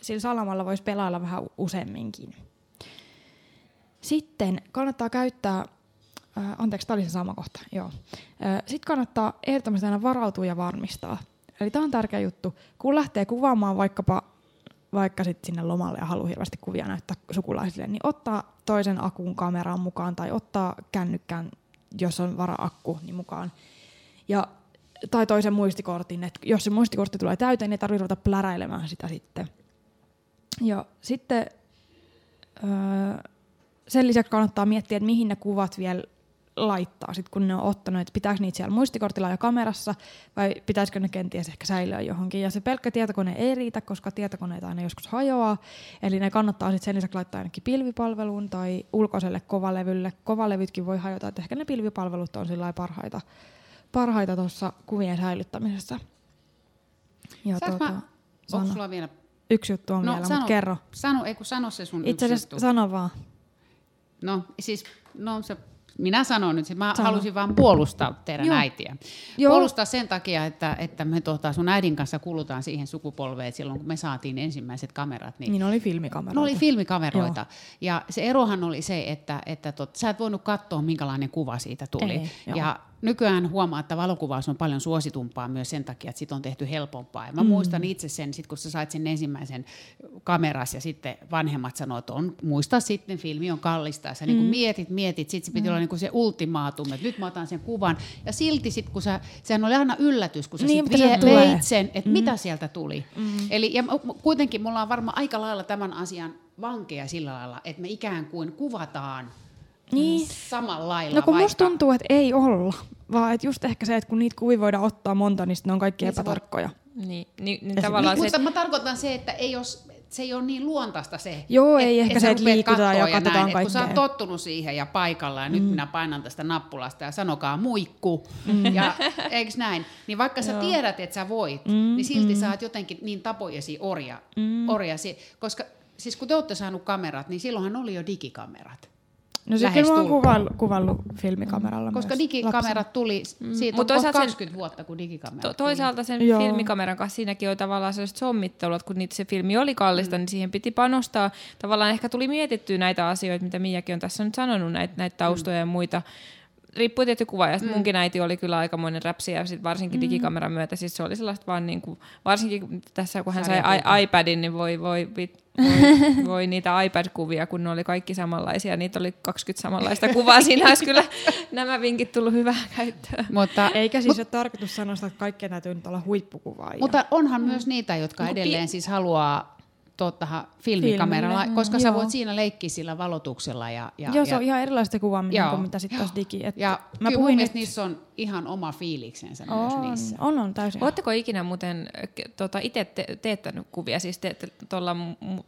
sillä salamalla voisi pelailla vähän useamminkin. Sitten kannattaa käyttää Äh, anteeksi, tämä oli se sama kohta. Joo. Äh, Sitten kannattaa ehdottomasti aina varautua ja varmistaa. Eli tämä on tärkeä juttu. Kun lähtee kuvaamaan vaikkapa vaikka sit sinne lomalle ja haluaa hirveästi kuvia näyttää sukulaisille, niin ottaa toisen akun kameraan mukaan tai ottaa kännykkään, jos on vara-akku, niin mukaan. Ja, tai toisen muistikortin, että jos se muistikortti tulee täyteen, niin ei tarvitse ruveta pläräilemään sitä sitten. Ja sitten öö, sen lisäksi kannattaa miettiä, että mihin ne kuvat vielä laittaa, sit kun ne on ottanut, että pitääkö niitä siellä muistikortilla ja kamerassa vai pitäisikö ne kenties ehkä säilyä johonkin. Ja se pelkkä tietokone ei riitä, koska tietokoneita aina joskus hajoaa, eli ne kannattaa sitten sen lisäksi laittaa ainakin pilvipalveluun tai ulkoiselle kovalevylle. Kovalevytkin voi hajota, että ehkä ne pilvipalvelut on sillä parhaita parhaita tuossa kuvien säilyttämisessä. Ja Saanko tuota, mä, onko sano. sulla vielä? Yksi juttu on No, vielä, sano. mutta kerro. Sano, ei kun sano se sun Itse asiassa sano vaan. No siis, no se, minä sanon nyt, mä Sano. halusin vaan puolustaa teidän Joo. äitiä. Joo. Puolustaa sen takia, että, että me tota, sun äidin kanssa kulutaan siihen sukupolveen, että silloin kun me saatiin ensimmäiset kamerat, niin Niin oli filmikameroita. No oli filmikameroita. Ja se erohan oli se, että, että tot, sä et voinut katsoa, minkälainen kuva siitä tuli. Ei, joo. ja nykyään huomaa, että valokuvaus on paljon suositumpaa myös sen takia, että sit on tehty helpompaa. Ja mä mm. muistan itse sen, sit kun sä sait sen ensimmäisen kameras ja sitten vanhemmat sanoivat, että on, muista sitten, filmi on kallista. Ja sä mm. niin mietit, mietit, sitten se piti mm. olla niin se ultimaatum, että nyt mä otan sen kuvan. Ja silti sitten, kun sä, sehän oli aina yllätys, kun sä Niin, sit vie, veit sen, että mm. mitä sieltä tuli. Mm. Eli ja kuitenkin mulla on varmaan aika lailla tämän asian vankeja sillä lailla, että me ikään kuin kuvataan Niin. samalla lailla. No kun vaikka, musta tuntuu, että ei olla, vaan että just ehkä se, että kun niitä kuvia voidaan ottaa monta, niin ne on kaikki Niin se voi- epätarkkoja. Niin, niin, niin tavallaan Niin, se, mutta mä tarkoitan se, että ei os, se ei ole niin luontaista se. Joo, ei ehkä et se, että liikutaan ja kattoo katsotaan näin, et Kun sä oot tottunut siihen ja paikalla ja mm. nyt minä painan tästä nappulasta ja sanokaa muikku. Mm. Ja [laughs] eiks näin? Niin vaikka sä tiedät, että sä voit, mm, niin silti mm. sä oot jotenkin niin tapojesi orja, mm. orjasi. Koska siis kun te olette saanut kamerat, niin silloinhan oli jo digikamerat. No se kyllä mä oon Lähestulkoon. kuvallut, kuvallut filmikameralla Koska myös digikamerat tuli, siitä Mut on toisaalta kohta sen- 20 vuotta, kun digikamerat To- toisaalta sen Joo. Filmikameran kanssa siinäkin oli tavallaan sellaiset sommittelut, kun niitä se filmi oli kallista, mm. niin siihen piti panostaa. Tavallaan ehkä tuli mietittyä näitä asioita, mitä Miakin on tässä nyt sanonut, näitä, näitä taustoja ja muita. Riippuu tietty kuva, ja mm. munkin äiti oli kyllä aikamoinen räpsi, ja sit varsinkin mm. digikameran myötä, siis se oli sellaista vaan niin kuin, varsinkin tässä kun hän sai i- iPadin, niin voi, voi, vit- [laughs] voi, voi niitä iPad-kuvia, kun ne oli kaikki samanlaisia, niitä oli 20 samanlaista kuvaa, siinä olisi kyllä [laughs] nämä vinkit tullut hyvää käyttöön. Mutta, Eikä siis ole tarkoitus sanoa että kaikkien täytyy nyt olla huippukuvaajia. mutta onhan mm. myös niitä, jotka edelleen siis haluaa tuottaha filmikameralla, Filmille, koska mm, sä joo. voit siinä leikkiä sillä valotuksella. Ja, ja, Joo, se ja, on ihan erilaista kuvaamista Joo. kuin mitä sitten taas digi. Että ja mä kyllä mun puhuin mielestä nyt, niissä on ihan oma fiiliksensä myös on, niissä. on, on täysin. Oletteko ikinä muuten tota, itse te- teettänyt kuvia, siis teette tuolla, mu- mu-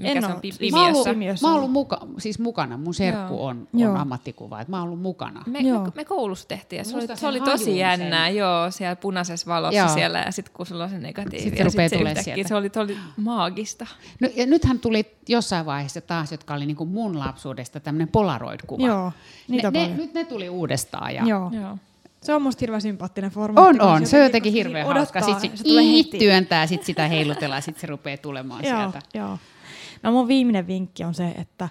mikä En se on, pi- Siis Mä oon ollut, Pimiössä mä oon ollut muka, siis mukana, mun serkku Joo. on, on Joo. ammattikuva, että mä oon ollut mukana. Me, Joo. me, me koulussa tehtiin ja se oli, se oli tosi jännää, sen. joo, siellä punaisessa valossa Joo. siellä ja sitten kun sulla on se negatiivi Sitten se ja rupeaa sit se tulee yhtäkkiä, sieltä. se oli, se oli maagista. No, ja nythän tuli jossain vaiheessa taas, jotka oli niin kuin mun lapsuudesta tämmöinen Polaroid-kuva. Joo, niitä ne, ne, nyt ne tuli uudestaan. Ja Joo. Joo. Se on musta hirveän sympaattinen formaatti. On, on. Se on jotenkin hirveän odottaa, hauska. Sitten se se, tulee ii, heti. työntää, sitten sitä heilutellaan, sitten se rupeaa tulemaan Joo, sieltä. joo. No mun viimeinen vinkki on se, että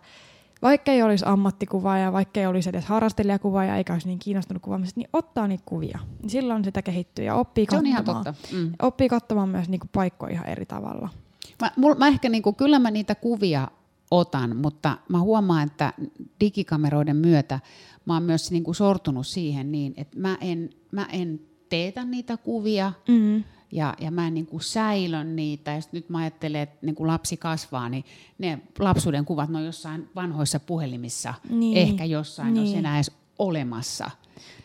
vaikka ei olisi ammattikuvaaja, vaikka ei olisi edes harrastelijakuvaaja, eikä olisi niin kiinnostunut kuvaamisesta, niin ottaa niitä kuvia. Niin silloin sitä kehittyy ja oppii Se on ihan katsomaan. totta. Mm. Oppii katsomaan myös niinku paikkoja ihan eri tavalla. Mä, mul, mä ehkä niinku, kyllä mä niitä kuvia otan, mutta mä huomaan, että digikameroiden myötä mä oon myös niinku sortunut siihen niin, että mä en, mä en teetä niitä kuvia Mm. ja, ja mä en niinku säilön niitä. Ja nyt mä ajattelen, että niinku lapsi kasvaa, niin ne lapsuuden kuvat, ne on jossain vanhoissa puhelimissa, Niin. ehkä jossain, niin. jos enää edes olemassa.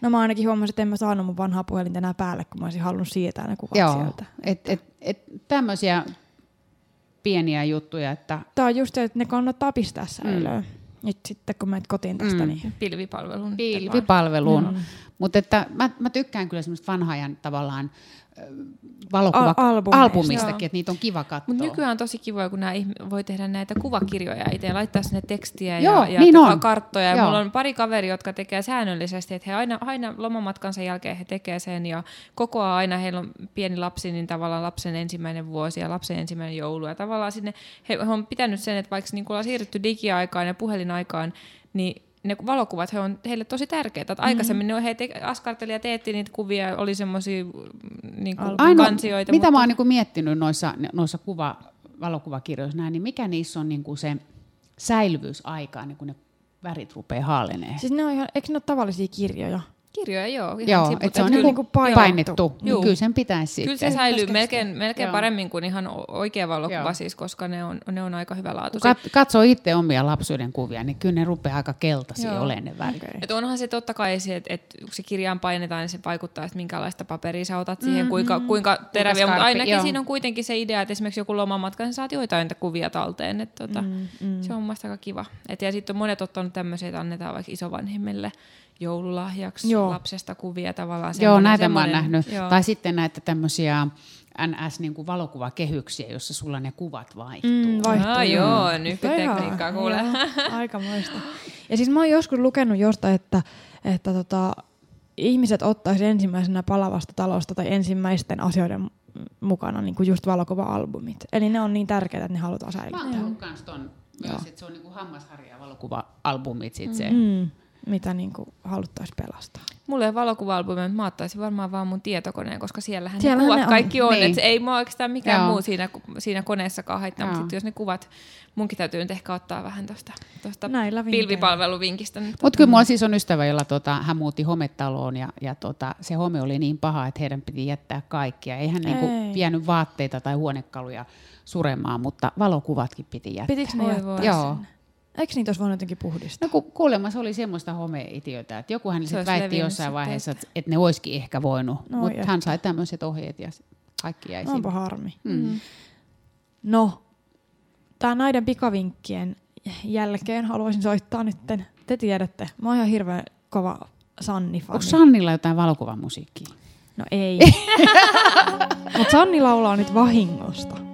No mä ainakin huomasin, että en mä saanut mun vanhaa puhelinta enää päälle, kun mä olisin halunnut sietää ne kuvat Joo, sieltä. et, et, et, tämmöisiä pieniä juttuja, että Tää on just se, että ne kannattaa pistää säilöön. Nyt sitten kun menet kotiin tästä, Mm. niin Pilvipalvelun. pilvipalveluun. Mm. Mutta että mä, mä tykkään kyllä semmoista vanhan ajan tavallaan valokuva Al- albumistakin, että niitä on kiva katsoa. Mutta nykyään on tosi kiva, kun nämä voi tehdä näitä kuvakirjoja itse ja laittaa sinne tekstiä Joo, ja, ja niin on. karttoja. Ja Joo. mulla on pari kaveri, jotka tekee säännöllisesti, että he aina, aina lomamatkansa jälkeen he tekee sen ja kokoaa aina, heillä on pieni lapsi, niin tavallaan lapsen ensimmäinen vuosi ja lapsen ensimmäinen joulu. Ja tavallaan sinne, he, he on pitänyt sen, että vaikka niin kun ollaan siirrytty digiaikaan ja puhelinaikaan, niin ne valokuvat he on heille tosi tärkeitä. Että aikaisemmin ne, he te, askarteli ja teetti niitä kuvia, oli semmoisia niin Ainoa, kansioita. mitä mutta- mä oon niinku miettinyt noissa, noissa kuva, valokuvakirjoissa näin, niin mikä niissä on niinku se säilyvyysaikaa, niin kun ne värit rupeaa haalenee. siis ne on ihan, eikö ne ole tavallisia kirjoja? Kirjoja, joo. ihan Joo, että se on niinku, niinku painettu. painettu, niin kyllä sen pitäisi Kyllä sitten. se säilyy melkein, melkein Joo. paremmin kuin ihan oikea valokuva Joo. siis, koska ne on, ne on aika Kun hyvälaatuisia. kat- katsoo itse omia lapsuuden kuvia, niin kyllä ne rupeaa aika keltaisia olemaan ne värit. Okay. Et onhan se totta kai se, että et, kun se kirjaan painetaan, niin se vaikuttaa, että minkälaista paperia sä otat siihen, kuinka, kuinka teräviä, mutta ainakin joo. siinä on kuitenkin se idea, että esimerkiksi joku lomamatka, niin saat joitain kuvia talteen. Et, tota, Mm, mm. Se on mun aika kiva. Et, ja sitten on monet ottanut tämmöisiä, että annetaan vaikka isovanhemmille joululahjaksi Joo. lapsesta kuvia tavallaan. Joo, näitä mä oon nähnyt. Joo. Tai sitten näitä tämmöisiä NS niin kuin valokuvakehyksiä, jossa sulla ne kuvat vaihtuu. Mm, vaihtuu. Ah, joo, nykytekniikkaa kuule. joo, [laughs] Aikamoista. Ja siis mä oon joskus lukenut jostain, että, että tota, ihmiset ottaisi ensimmäisenä palavasta talosta tai ensimmäisten asioiden mukana niin kuin just valokuva-albumit. Eli ne on niin tärkeitä, että ne halutaan Mä säilyttää. oon kans ton myös, että se on niinku hammasharja valokuva-albumit sit se. Mm, mitä niin kuin haluttaisiin pelastaa. Mulla ei ole valokuva-albumia, mutta mä ottaisin varmaan vaan mun tietokoneen, koska siellähän, Siellähän ne kuvat ne on. kaikki on. Niin. Et ei mua oikeastaan mikään Joo. muu siinä, siinä koneessakaan haittaa, mutta sitten jos ne kuvat, munkin täytyy nyt ehkä ottaa vähän tuosta tosta pilvipalveluvinkistä. Nyt. Mutta kyllä mulla siis on ystävä, jolla tota, hän muutti hometaloon ja, ja tota, se home oli niin paha, että heidän piti jättää kaikkia. Ei hän niinku Ei. vienyt vaatteita tai huonekaluja suremaan, mutta valokuvatkin piti jättää. Pitikö ne Voi jättää. Joo. sinne? Eikö niitä olisi voinut jotenkin puhdistaa? No ku, kuulemma se oli semmoista homeitiötä, että joku hän sitten väitti jossain vaiheessa, että et ne olisikin ehkä voinut. No, Mutta hän sai tämmöiset ohjeet ja kaikki jäi no Onpa sinne. harmi. Mm. Mm. No, tämä näiden pikavinkkien jälkeen haluaisin soittaa nyt. Te tiedätte, mä oon ihan hirveän kova sanni Onko Sannilla jotain valokuvamusiikkia? No ei. [laughs] Mutta Sanni laulaa nyt vahingosta.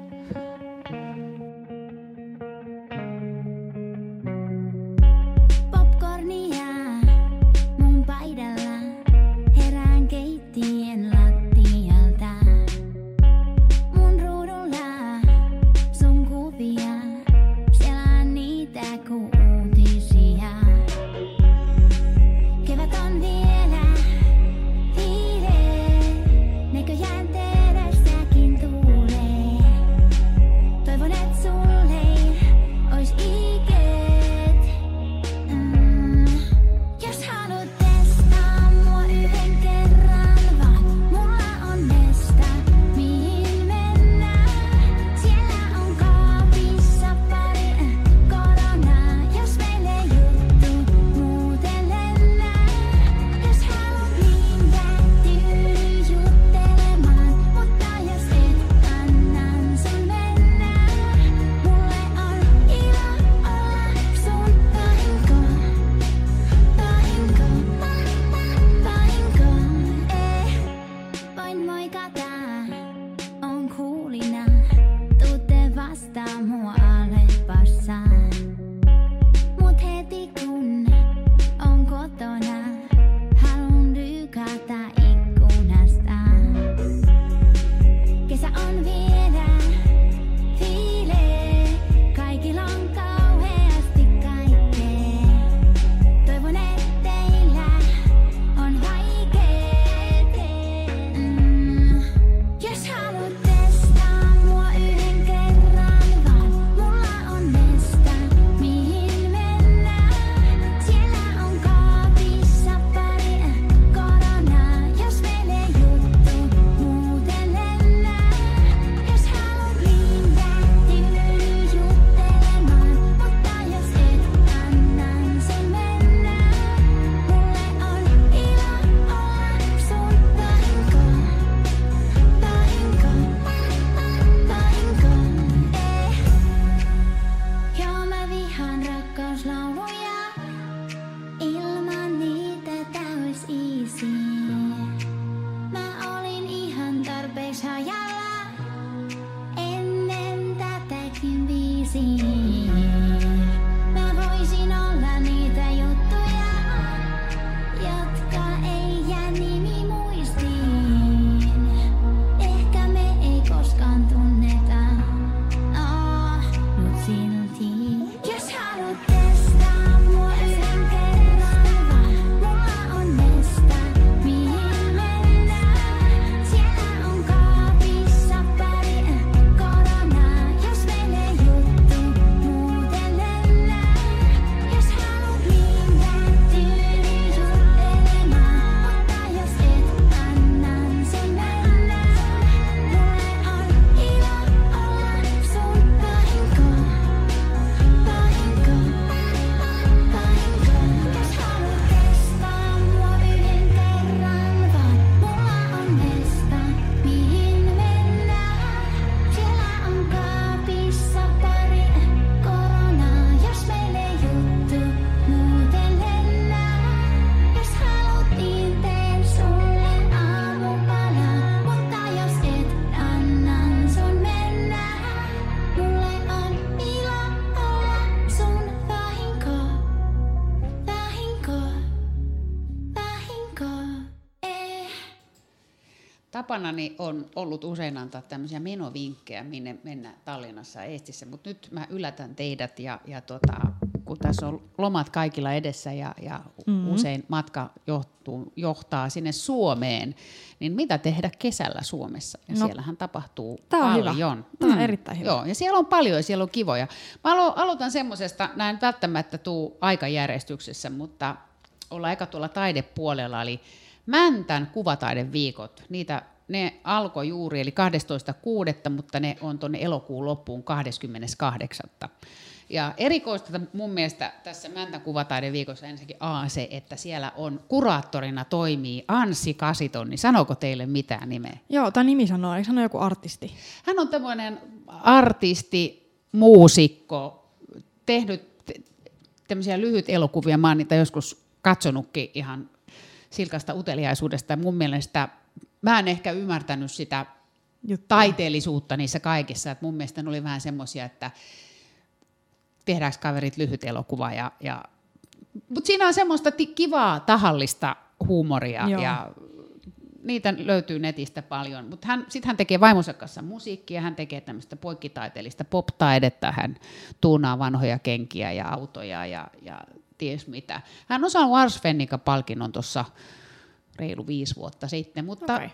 tapanani on ollut usein antaa tämmöisiä menovinkkejä, minne mennä Tallinnassa Eestissä, mutta nyt mä ylätän teidät ja, ja tota, kun tässä on lomat kaikilla edessä ja, ja mm-hmm. usein matka johtuu, johtaa sinne Suomeen, niin mitä tehdä kesällä Suomessa? Ja no, siellähän tapahtuu Tämä on paljon. Hyvä. Tämä on mm. erittäin hyvä. Joo, ja siellä on paljon ja siellä on kivoja. Mä aloitan semmoisesta, näin välttämättä tuu aikajärjestyksessä, mutta ollaan aika tuolla taidepuolella, eli Mäntän kuvataideviikot, niitä ne alkoi juuri, eli 12.6., mutta ne on tuonne elokuun loppuun 28. Ja erikoista mun mielestä tässä Mäntän kuvataideviikossa ensinnäkin A se, että siellä on kuraattorina toimii Ansi Kasitonni. Sanooko teille mitään nimeä? Joo, tämä nimi sanoo, eikö sano joku artisti? Hän on tämmöinen artisti, muusikko, tehnyt tämmöisiä lyhyt elokuvia, mä oon niitä joskus katsonutkin ihan silkasta uteliaisuudesta. Mun mielestä mä en ehkä ymmärtänyt sitä Juttu. taiteellisuutta niissä kaikissa. Et mun mielestä ne oli vähän semmoisia, että tehdäänkö kaverit lyhyt elokuva. Ja, ja... Mutta siinä on semmoista kivaa, tahallista huumoria Joo. ja niitä löytyy netistä paljon. Mutta hän, sitten hän tekee vaimonsa kanssa musiikkia, hän tekee tämmöistä poikkitaiteellista pop-taidetta, hän tuunaa vanhoja kenkiä ja autoja ja, ja ties mitä. Hän on saanut Ars Fennica-palkinnon tuossa reilu viisi vuotta sitten, mutta okay.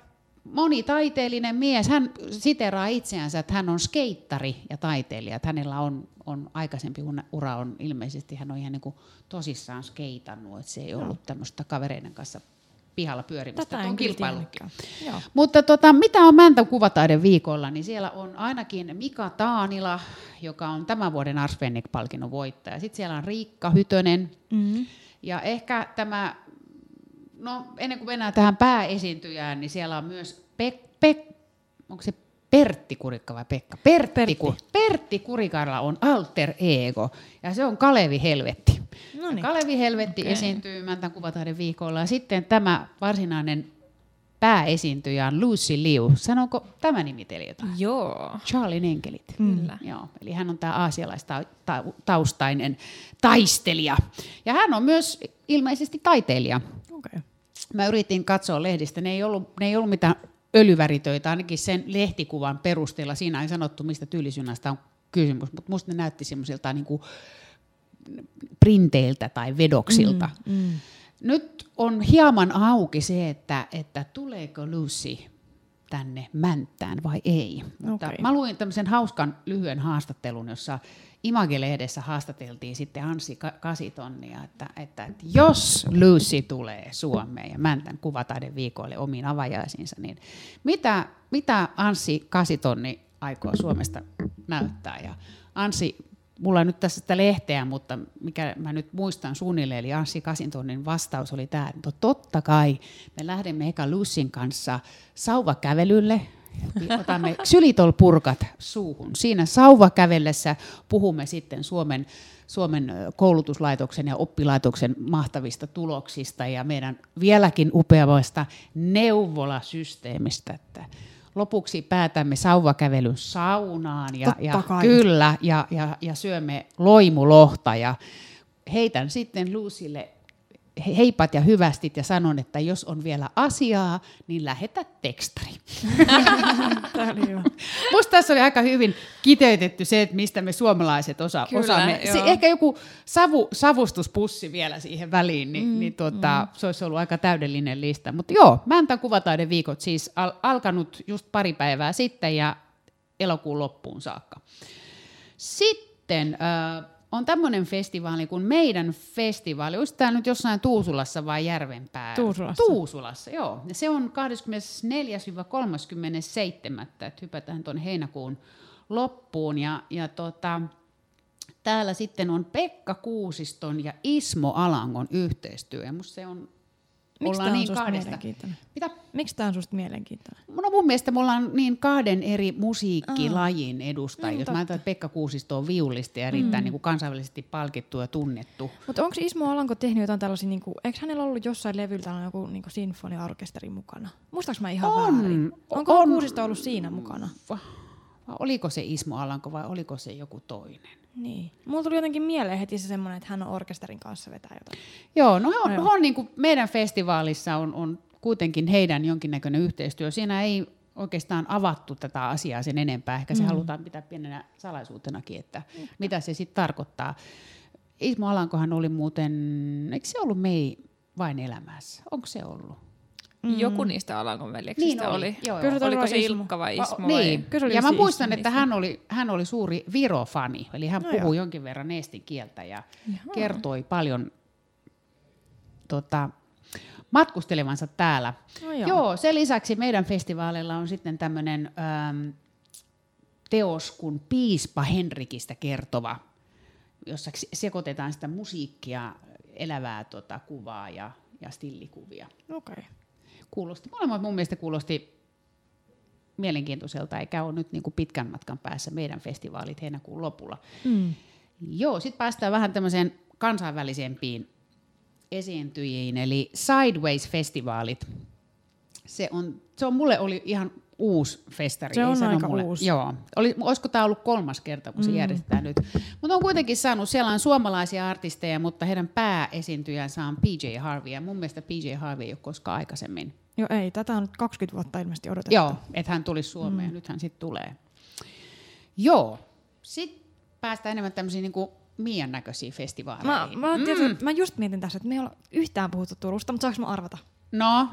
monitaiteellinen mies. Hän siteraa itseänsä, että hän on skeittari ja taiteilija. Että hänellä on, on aikaisempi ura- ura on ilmeisesti, hän on ihan niin kuin tosissaan skeitannut, että se ei ollut tämmöistä kavereiden kanssa pihalla pyörimistä. Tätä on. Joo. Mutta tota, mitä on Mäntän kuvataiden viikolla, niin siellä on ainakin Mika Taanila, joka on tämän vuoden Ars Fennick-palkinnon voittaja. Sitten siellä on Riikka Hytönen. Mm. Ja ehkä tämä, no ennen kuin mennään tähän pääesiintyjään, niin siellä on myös Pek, Pek, onko se Pertti Kurikka vai Pekka? Pertti, Pertti. Pertti. Pertti Kurikalla on alter ego, ja se on Kalevi Helvetti. No niin. Ja Kalevi Helvetti okay. esiintyy Mäntän kuvataiden viikolla, ja sitten tämä varsinainen pääesiintyjä on Lucy Liu. Sanooko tämä nimi teille jotain? Joo. Charlien enkelit. Kyllä. Joo, eli hän on tämä aasialaistaustainen taistelija. Ja hän on myös ilmeisesti taiteilija. Okay. Mä yritin katsoa lehdistä, ne ei ollut, ne ei ollut mitään öljyväritöitä, ainakin sen lehtikuvan perusteella. Siinä ei sanottu, mistä tyylisynästä on kysymys, mutta musta ne näytti semmoisilta niin printeiltä tai vedoksilta. Mm, mm. Nyt on hieman auki se, että, että tuleeko Lucy tänne Mänttään vai ei. Mutta Okei. mä luin tämmöisen hauskan lyhyen haastattelun, jossa Image-lehdessä haastateltiin sitten Anssi Ka- Kasitonnia, että, että, että jos Lucy tulee Suomeen ja Mäntän kuvataiden viikoille omiin avajaisiinsa, niin mitä, mitä Anssi Kasitonni aikoo Suomesta näyttää? Ja Anssi, mulla on nyt tässä sitä lehteä, mutta mikä mä nyt muistan suunnilleen, eli Anssi Kasintonnin vastaus oli tämä, että no totta kai me lähdemme eka Lucyn kanssa sauvakävelylle, otamme [laughs] xylitolpurkat suuhun. Siinä sauvakävellessä puhumme sitten Suomen, Suomen koulutuslaitoksen ja oppilaitoksen mahtavista tuloksista ja meidän vieläkin upeammasta neuvolasysteemistä. Että lopuksi päätämme sauvakävelyn saunaan ja, Totta ja kai. kyllä ja, ja, ja syömme loimulohta ja heitän sitten Luusille heipat ja hyvästit ja sanon, että jos on vielä asiaa, niin lähetä tekstari. [laughs] Tämä oli hyvä. Musta tässä oli aika hyvin kiteytetty se, että mistä me suomalaiset osa, Kyllä, osaamme. Se, ehkä joku savu, savustuspussi vielä siihen väliin, niin, mm, niin tuota, mm. se olisi ollut aika täydellinen lista. Mutta joo, Mäntän kuvataiden viikot siis al- alkanut just pari päivää sitten ja elokuun loppuun saakka. Sitten äh, on tämmöinen festivaali kuin Meidän festivaali. Olisi tämä nyt jossain Tuusulassa vai Järvenpää? Tuusulassa. Tuusulassa, joo. Ja se on 24-37. Että hypätään tuon heinäkuun loppuun. Ja, ja tota, täällä sitten on Pekka Kuusiston ja Ismo Alangon yhteistyö. Ja musta se on, Miksi tämä on niin kahdesta. Mitä? Miksi tämä on susta mielenkiintoinen? No mun mielestä me ollaan niin kahden eri musiikkilajin edustajia. Niin, Jos mä ajatellaan, että Pekka Kuusisto on viullisti ja erittäin niin kuin kansainvälisesti palkittu ja tunnettu. Mutta onko Ismo Alanko tehnyt jotain tällaisia, niinku, eikö hänellä ollut jossain levyllä joku niinku sinfoniaorkesteri mukana? Muistaaks mä ihan On, väärin? Onko on. Kuusisto ollut siinä mukana? Va- vai Oliko se Ismo Alanko vai oliko se joku toinen? Niin. Mulla tuli jotenkin mieleen heti se semmoinen, että hän on orkesterin kanssa vetää jotain. Joo, no he on, No joo. on niin kuin meidän festivaalissa on, on kuitenkin heidän jonkinnäköinen yhteistyö. Siinä ei oikeastaan avattu tätä asiaa sen enempää. Ehkä se mm. halutaan pitää pienenä salaisuutenakin, että mitä se sitten tarkoittaa. Ismo Alankohan oli muuten, eikö se ollut mei vain elämässä? Onko se ollut? Mm. Joku niistä Alankon veljeksistä Niin oli. oli, joo, joo. Oliko se Ismo. Ilkka vai Va- Ismo? niin, Kyllä ja mä siis muistan, Ismo. että hän oli, hän oli suuri Viro-fani, eli hän No puhui joo. jonkin verran neestin kieltä ja kertoi paljon tota, matkustelevansa täällä. No joo. joo, sen lisäksi meidän festivaaleilla on sitten tämmöinen ähm, teos kuin Piispa Henrikistä kertova, jossa se- sekoitetaan sitä musiikkia, elävää tota, kuvaa ja, ja stillikuvia. Okei. Okay. Kuulosti, molemmat mun mielestä kuulosti mielenkiintoiselta, eikä ole nyt niin kuin pitkän matkan päässä meidän festivaalit heinäkuun lopulla. Mm. Joo, sitten päästään vähän tämmöiseen kansainvälisempiin esiintyjiin, eli Sideways-festivaalit. Se on, se on mulle oli ihan uusi festari. Se ei on sano aika mulle. uusi. Joo. Oli, olisiko tämä ollut kolmas kerta, kun se mm. järjestetään nyt. Mutta on kuitenkin saanut, siellä on suomalaisia artisteja, mutta heidän pääesiintyjänsä on PJ Harvey. Ja mun mielestä PJ Harvey ei ole koskaan aikaisemmin. Joo, ei. Tätä on nyt 20 vuotta ilmeisesti odotettu. Joo, että hän tuli Suomeen, mm. nyt hän sitten tulee. Joo, sitten päästään enemmän tämmöisiin niinku Mian näköisiin Mä, festivaaleihin. mä, mm. mä just mietin tässä, että me ei olla yhtään puhuttu Turusta, mutta saanko mä arvata? No,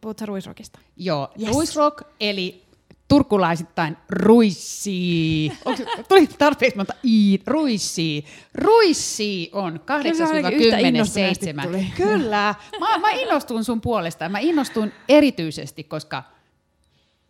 Puhut sä Ruisrockista? joo, yes. Ruisrock, eli turkulaisittain ruissi. Onko, tuli tarpeeksi monta i, ruissi. Ruissi on ainakin yhtä innostuneesti 8-7. tuli. Kyllä. Mä, mä innostun sun puolesta. Mä innostun erityisesti, koska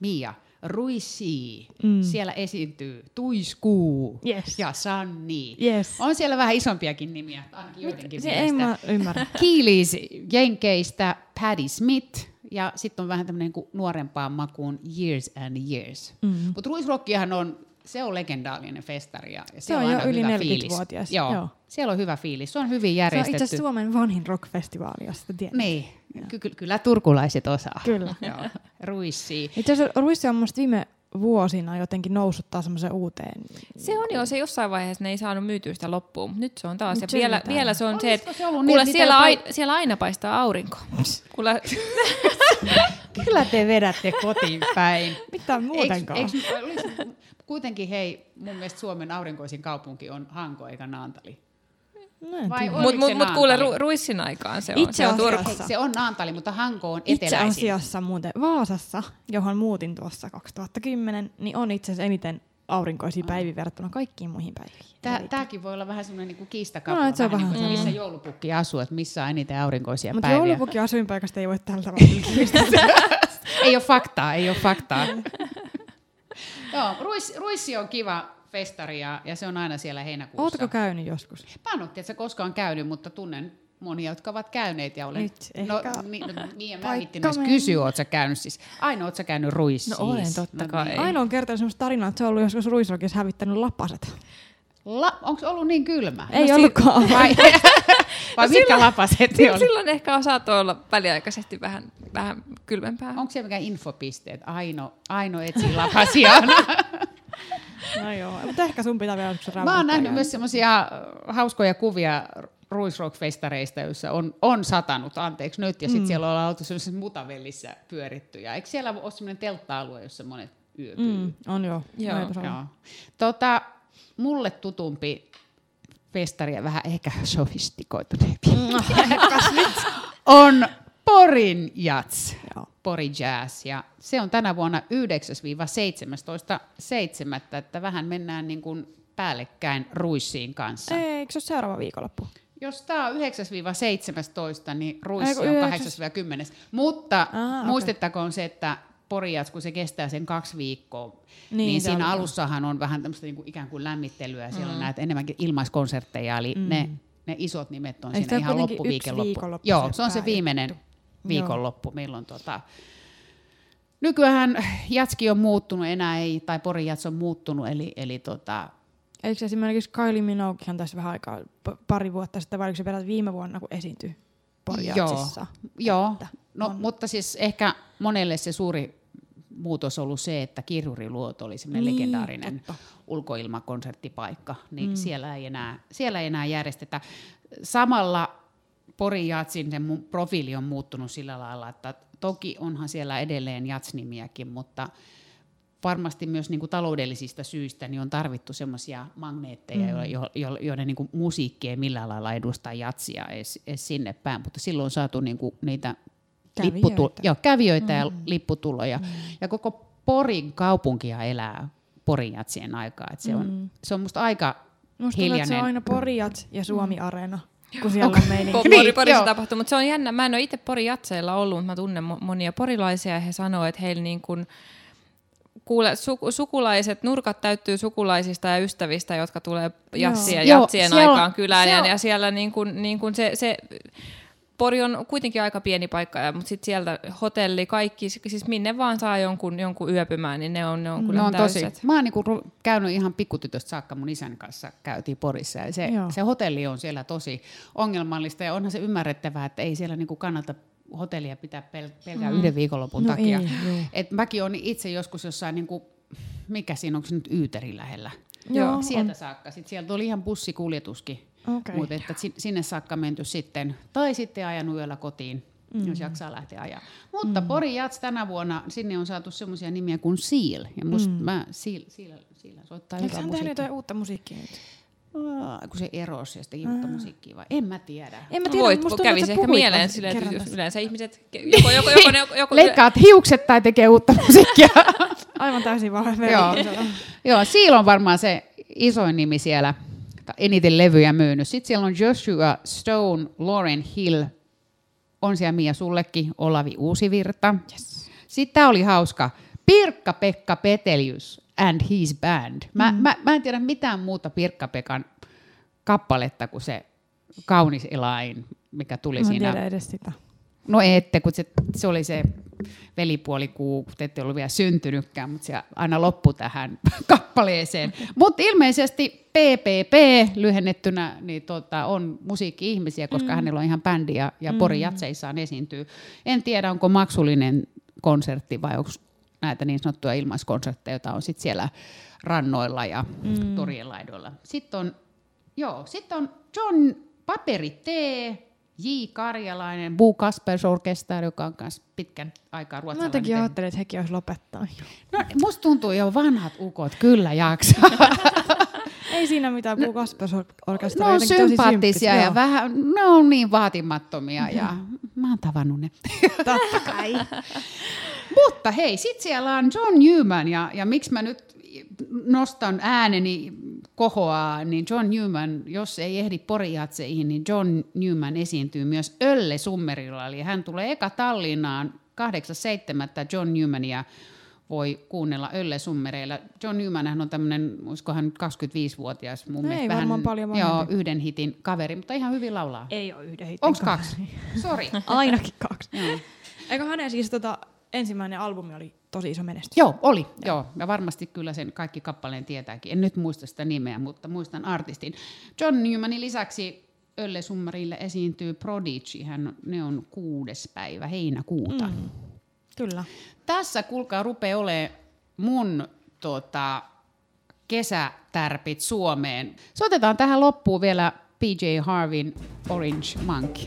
Mia, Ruissi, mm. siellä esiintyy Tuiskuu Yes. ja Sanni. Yes. On siellä vähän isompiakin nimiä, ainakin joidenkin Se mä ymmärrä. [laughs] Keelys Jenkeistä, Paddy Smith ja sitten on vähän tämmöinen kuin nuorempaan makuun Years and Years. Mm. Mutta Ruisrockihan on, se on legendaarinen festari ja ja Se siellä on jo yli hyvä 40-vuotias, Fiilis. Joo, joo. siellä on hyvä fiilis, se on hyvin Se on järjestetty. itse Suomen vanhin rockfestivaali, jos sitä tiedät. Niin, ky- ky- kyllä turkulaiset osaa. Kyllä. [laughs] Joo. Ruissi. Itse asiassa Ruissi on musta viime vuosina jotenkin noussut taas semmoiseen uuteen. Se on jo, se jossain vaiheessa ne ei saanut myytyä sitä loppuun, mutta nyt se on taas. Nyt ja se vielä, vielä se on se, että Olisiko se ollut niin, kuule, että niitä siellä, ai, siellä aina paistaa aurinko. [laughs] Kuule, [laughs] Kyllä te vedätte kotiin päin. Mitä muutenkaan? Eiks, eiks, olisi- kuitenkin hei, mun mielestä Suomen aurinkoisin kaupunki on Hanko eikä Naantali. Mutta mut, se mut kuule, ru, ruissin aikaan se on. Itse se on asiassa- se on Naantali, mutta Hanko on Itse eteläisin. asiassa muuten Vaasassa, johon muutin tuossa 2010, niin on itse asiassa eniten aurinkoisia päiviä verrattuna kaikkiin muihin päiviin. Tääkin voi olla vähän semmoinen niin kiistakapula, No, no, se on vähän niin kuin missä joulupukki asuu, että missä on eniten aurinkoisia Mutta päiviä. joulupukin asuinpaikasta ei voi tällä tavalla [laughs] ei ole faktaa, ei ole faktaa. [laughs] Joo, Ruissi, Ruissi on kiva festari ja, ja se on aina siellä heinäkuussa. Ootko käynyt joskus? Mä en ole tiedä, koskaan käynyt, mutta tunnen monia, jotka ovat käyneet ja olen... Nyt no, ehkä niin, no, niin, ja mä paikka hittin edes meni. kysyä, oot sä käynyt siis. Aina oot sä käynyt Ruississa. No olen, totta kai. Ei. Ainoa on kertonut semmoista tarinaa, että se on ollut joskus Ruisrockissa hävittänyt lapaset. La, onko ollut niin kylmä? Ei no, ollutkaan. [laughs] Vai, [laughs] vai mitkä lapaset ne Silloin, oli? silloin ehkä saattoi olla väliaikaisesti vähän, vähän kylmempää. Onko siellä mikään infopisteet? Aino, Aino etsii lapasia. [laughs] [laughs] No joo, mutta ehkä sun pitää vielä joskus Mä oon nähnyt myös semmoisia hauskoja kuvia Ruisrock-festareista, joissa on, on satanut, anteeksi nyt, ja sitten mm. siellä ollaan oltu semmoisessa mutavellissä pyöritty. Ja eikö siellä ole semmoinen teltta-alue, jossa monet yöpyy? Mm, on joo. Joo. Olla. Joo. Tota, mulle tutumpi festari ja vähän ehkä sofistikoituneempi [laughs] on Porin Jats, Joo. Pori Jazz. Ja se on tänä vuonna 9-17.7. Että vähän mennään niin kuin päällekkäin Ruissiin kanssa. Ei, eikö se ole seuraava viikonloppu? Jos tämä on 9-17, niin Ruissi Eiku on yhdeksäs- 8-10. Mutta Aha, muistettakoon se, että Porijats, kun se kestää sen kaksi viikkoa, niin, Niin, niin siinä on- alussahan on vähän tämmöistä niinku ikään kuin lämmittelyä, ja siellä on näitä enemmänkin ilmaiskonsertteja, eli mm. ne, ne isot nimet on Eikö siinä ihan loppuviikonloppu. Joo, se on se viimeinen Joo. Viikonloppu, milloin tota, Nykyään jatski on muuttunut, enää ei, tai Porin jats on muuttunut, eli, eli tota, Eikö esimerkiksi Kylie Minoguehan tässä vähän aikaa, pari vuotta sitten, vai oliko se peräti viime vuonna, kun esiintyi Porjatsissa? Joo, Että no, on- mutta siis ehkä monelle se suuri muutos on ollut se, että Kirjuriluoto oli semmoinen Niin, legendaarinen totta. ulkoilmakonserttipaikka, niin mm. siellä, ei enää, siellä ei enää järjestetä. Samalla Porin jatsin se mun profiili on muuttunut sillä lailla, että toki onhan siellä edelleen jatsnimiäkin, mutta varmasti myös niin kuin taloudellisista syistä niin on tarvittu semmoisia magneetteja, mm. jo, jo, joiden niin kuin musiikki ei millään lailla edusta jatsia edes, edes sinne päin, mutta silloin on saatu niin kuin niitä Kävijöitä. lipputu- joo, kävijöitä mm. ja lipputuloja. Mm. Ja koko Porin kaupunkia elää Porin jatsien aikaa. Et se, on, mm. se on musta aika Musta että hiljainen. se on aina Porijats ja Suomi-areena, kun siellä on meininki. Po- Niin, Pori, Porissa joo. tapahtuu, mutta se on jännä. Mä en ole itse Pori jatseilla ollut, mutta mä tunnen mo- monia porilaisia ja he sanoo, että heillä niin kuin kuule, su, sukulaiset, nurkat täyttyy sukulaisista ja ystävistä, jotka tulee jatsien, Joo, jatsien on- aikaan kylään. se Ja, on- ja siellä niin kuin, niin kuin se, se Pori on kuitenkin aika pieni paikka, ja, mutta sitten sieltä hotelli, kaikki, siis minne vaan saa jonkun, jonkun yöpymään, niin ne on, ne on kyllä Ne on tosi. Mä oon niinku ru- käynyt ihan pikkutytöstä saakka mun isän kanssa käytiin Porissa ja se, Joo. se hotelli on siellä tosi ongelmallista ja onhan se ymmärrettävää, että ei siellä niinku kannata hotellia pitää pel- pelkää mm. yhden viikonlopun No takia. ei, joo. Et mäkin on itse joskus jossain, niinku, mikä siinä onko se nyt Yyterin lähellä? Joo, sieltä saakka. Sitten sieltä oli ihan bussikuljetuskin. Okei. Mutta että si- sinne saakka menty sitten, tai sitten ajanut yöllä kotiin, mm. jos jaksaa lähteä ajaa. Mutta mm. Pori Jats tänä vuonna, sinne on saatu semmoisia nimiä kuin Seal. Ja musta mm. mä, Seal, Seal, Seal soittaa Eikö hyvää tehnyt musiikkia. jotain uutta musiikkia nyt? Kun se erosi ja sitten uutta musiikkia vai? En mä tiedä. En mä tiedä, Voit, musta että sä ehkä puhuit mieleen silleen, että jos yleensä ihmiset, joko, joko, joko, joko, joko Leikkaat hiukset tai tekee uutta musiikkia. [laughs] Aivan täysin vaan Joo. Joo, Seal on varmaan se isoin nimi siellä, tai eniten levyjä myynyt. Sitten siellä on Joshua Stone, Lauren Hill, on siellä Mia sullekin, Olavi Uusivirta. Yes. Sitten tämä oli hauska, Pirkka-Pekka Petelius and his band. Mä, mm. mä, mä en tiedä mitään muuta Pirkka-Pekan kappaletta kuin se kaunis eläin, mikä tuli Mä siinä tiedä edes sitä. No ette, kun se, se oli se velipuolikuu, kun te ette ollut vielä syntynytkään, mutta se aina loppu tähän [laughs] kappaleeseen. Mutta ilmeisesti PPP lyhennettynä niin tota, on musiikki-ihmisiä, koska mm. hänellä on ihan bändi ja, ja Pori Jatseissaan esiintyy. En tiedä, onko maksullinen konsertti vai onko näitä niin sanottuja ilmaiskonsertteja, joita on sitten siellä rannoilla ja mm. torien laidoilla. Sitten on, joo, sitten on John Paperi T, J. Karjalainen, Boo Kaspers Orkester, joka on myös pitkän aikaa Mä ruotsalainen. jotenkin tehnyt. ajattelin, että hekin olisi lopettaa. No, musta tuntuu jo vanhat ukot kyllä jaksaa. [laughs] Ei siinä mitään, Puu Kaspers orkesteri ne on jotenkin sympaattisia ja joo. vähän, ne on niin vaatimattomia ja mä oon tavannut ne. Totta kai. [laughs] Mutta hei, sit siellä on John Newman ja, ja miksi mä nyt nostan ääneni kohoaa, niin John Newman, jos ei ehdi porijatseihin, niin John Newman esiintyy myös Ölle Summerilla, eli hän tulee eka Tallinnaan 8.7. John Newmania voi kuunnella Ölle Summereilla. John Newman hän on tämmöinen, olisikohan nyt 25-vuotias, mun No mielestä ei vähän, varmaan paljon joo, vanhempi. yhden hitin kaveri, mutta ihan hyvin laulaa. Ei ole yhden hitin Onks kanssa. kaksi? Sori. [laughs] Ainakin kaksi. Joo. Eikö hänen siis tota, ensimmäinen albumi oli tosi iso menestys? Joo, oli. Joo. Ja varmasti kyllä sen kaikki kappaleen tietääkin. En nyt muista sitä nimeä, mutta muistan artistin. John Newmanin lisäksi Ölle Summerille esiintyy Prodigy. Hän, ne on kuudes päivä heinäkuuta. Mm. Kyllä. Tässä, kuulkaa, rupeaa olemaan mun tota, kesätärpit Suomeen. Soitetaan tähän loppuun vielä PJ Harvin Orange Monkey.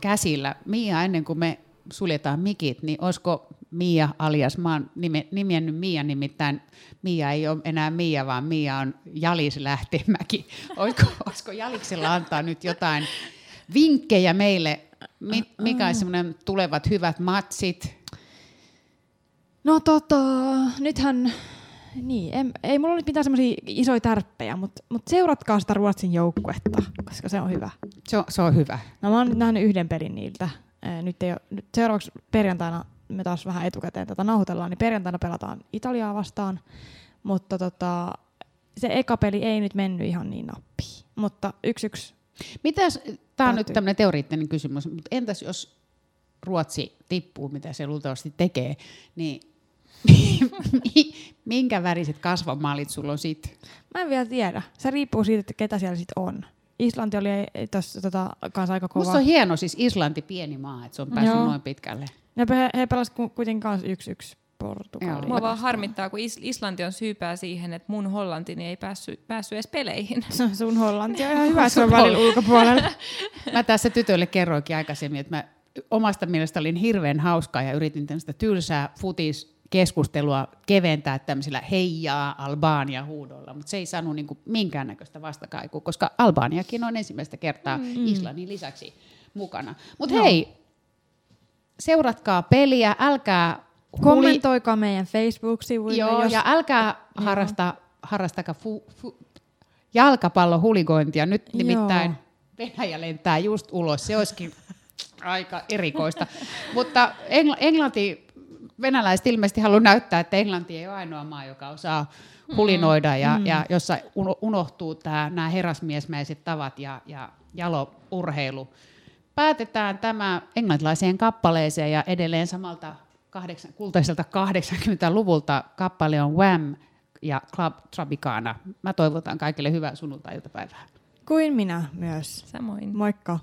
Käsillä. Mia, ennen kuin me suljetaan mikit, niin olisiko Mia alias, mä oon nime, nimennyt Mia nimittäin, Mia ei ole enää Mia, vaan Mia on Jalis Lähtemäki. Olisiko, olisiko Jaliksella antaa nyt jotain vinkkejä meille, Mi- mikä on semmoinen tulevat hyvät matsit? No tota, nythän, niin, en, ei mulla nyt mitään semmoisia isoja tärppejä, mutta mut seuratkaa sitä Ruotsin joukkuetta, koska se on hyvä. Se on, se on hyvä. No mä oon nyt nähnyt yhden pelin niiltä. Nyt, ei ole, nyt seuraavaksi perjantaina, me taas vähän etukäteen tätä nauhoitellaan, niin perjantaina pelataan Italiaa vastaan. Mutta tota, se eka peli ei nyt mennyt ihan niin nappiin. Mutta yksi yksi. Mitäs, tämä on nyt tämmöinen teoreettinen kysymys, mutta entäs jos Ruotsi tippuu, mitä se luultavasti tekee, niin minkä väriset kasvamaalit sulla on sitten? Mä en vielä tiedä. Se riippuu siitä, että ketä siellä sitten on. Islanti oli tuossa tota, kanssa aika kova. Musta on hieno siis Islanti pieni maa, että se on päässyt Joo. noin pitkälle. Ne pe- he pelasivat kuitenkin kanssa yksi yksi Portugaliin. Mua vaan harmittaa, kun Is- Islanti on syypää siihen, että mun hollantini ei päässyt, päässyt edes peleihin. Sun Hollanti on ihan hyvä, että se on välillä ulkopuolella. [laughs] Mä tässä tytölle kerroinkin aikaisemmin, että mä omasta mielestä olin hirveän hauskaa ja yritin tämmöistä tylsää futiskeskustelua keventää tämmöisillä heijaa Albania huudolla, mutta se ei saanut niinku minkäännäköistä vastakaikua, koska Albaniakin on ensimmäistä kertaa mm. Islannin lisäksi mukana. Mutta hei, seuratkaa peliä, älkää huli- Kommentoikaa meidän Facebook-sivuille. Joo, jos... ja älkää harrasta, harrastaka fu, fu, jalkapallohuligointia. Nyt Joo. nimittäin Venäjä lentää just ulos. Se olisikin [laughs] aika erikoista. Mutta Engl- Englanti, venäläiset ilmeisesti haluaa näyttää, että Englanti ei ole ainoa maa, joka osaa hulinoida ja, mm. ja jossa uno- unohtuu tää, nämä herrasmiesmäiset tavat ja, ja jalourheilu. Päätetään tämä englantilaiseen kappaleeseen ja edelleen samalta kahdeksan, kultaiselta 80-luvulta kappale on Wham ja Club Tropicana. Mä toivotan kaikille hyvää sunnuntai-iltapäivää. Kuin minä myös. Samoin. Moikka.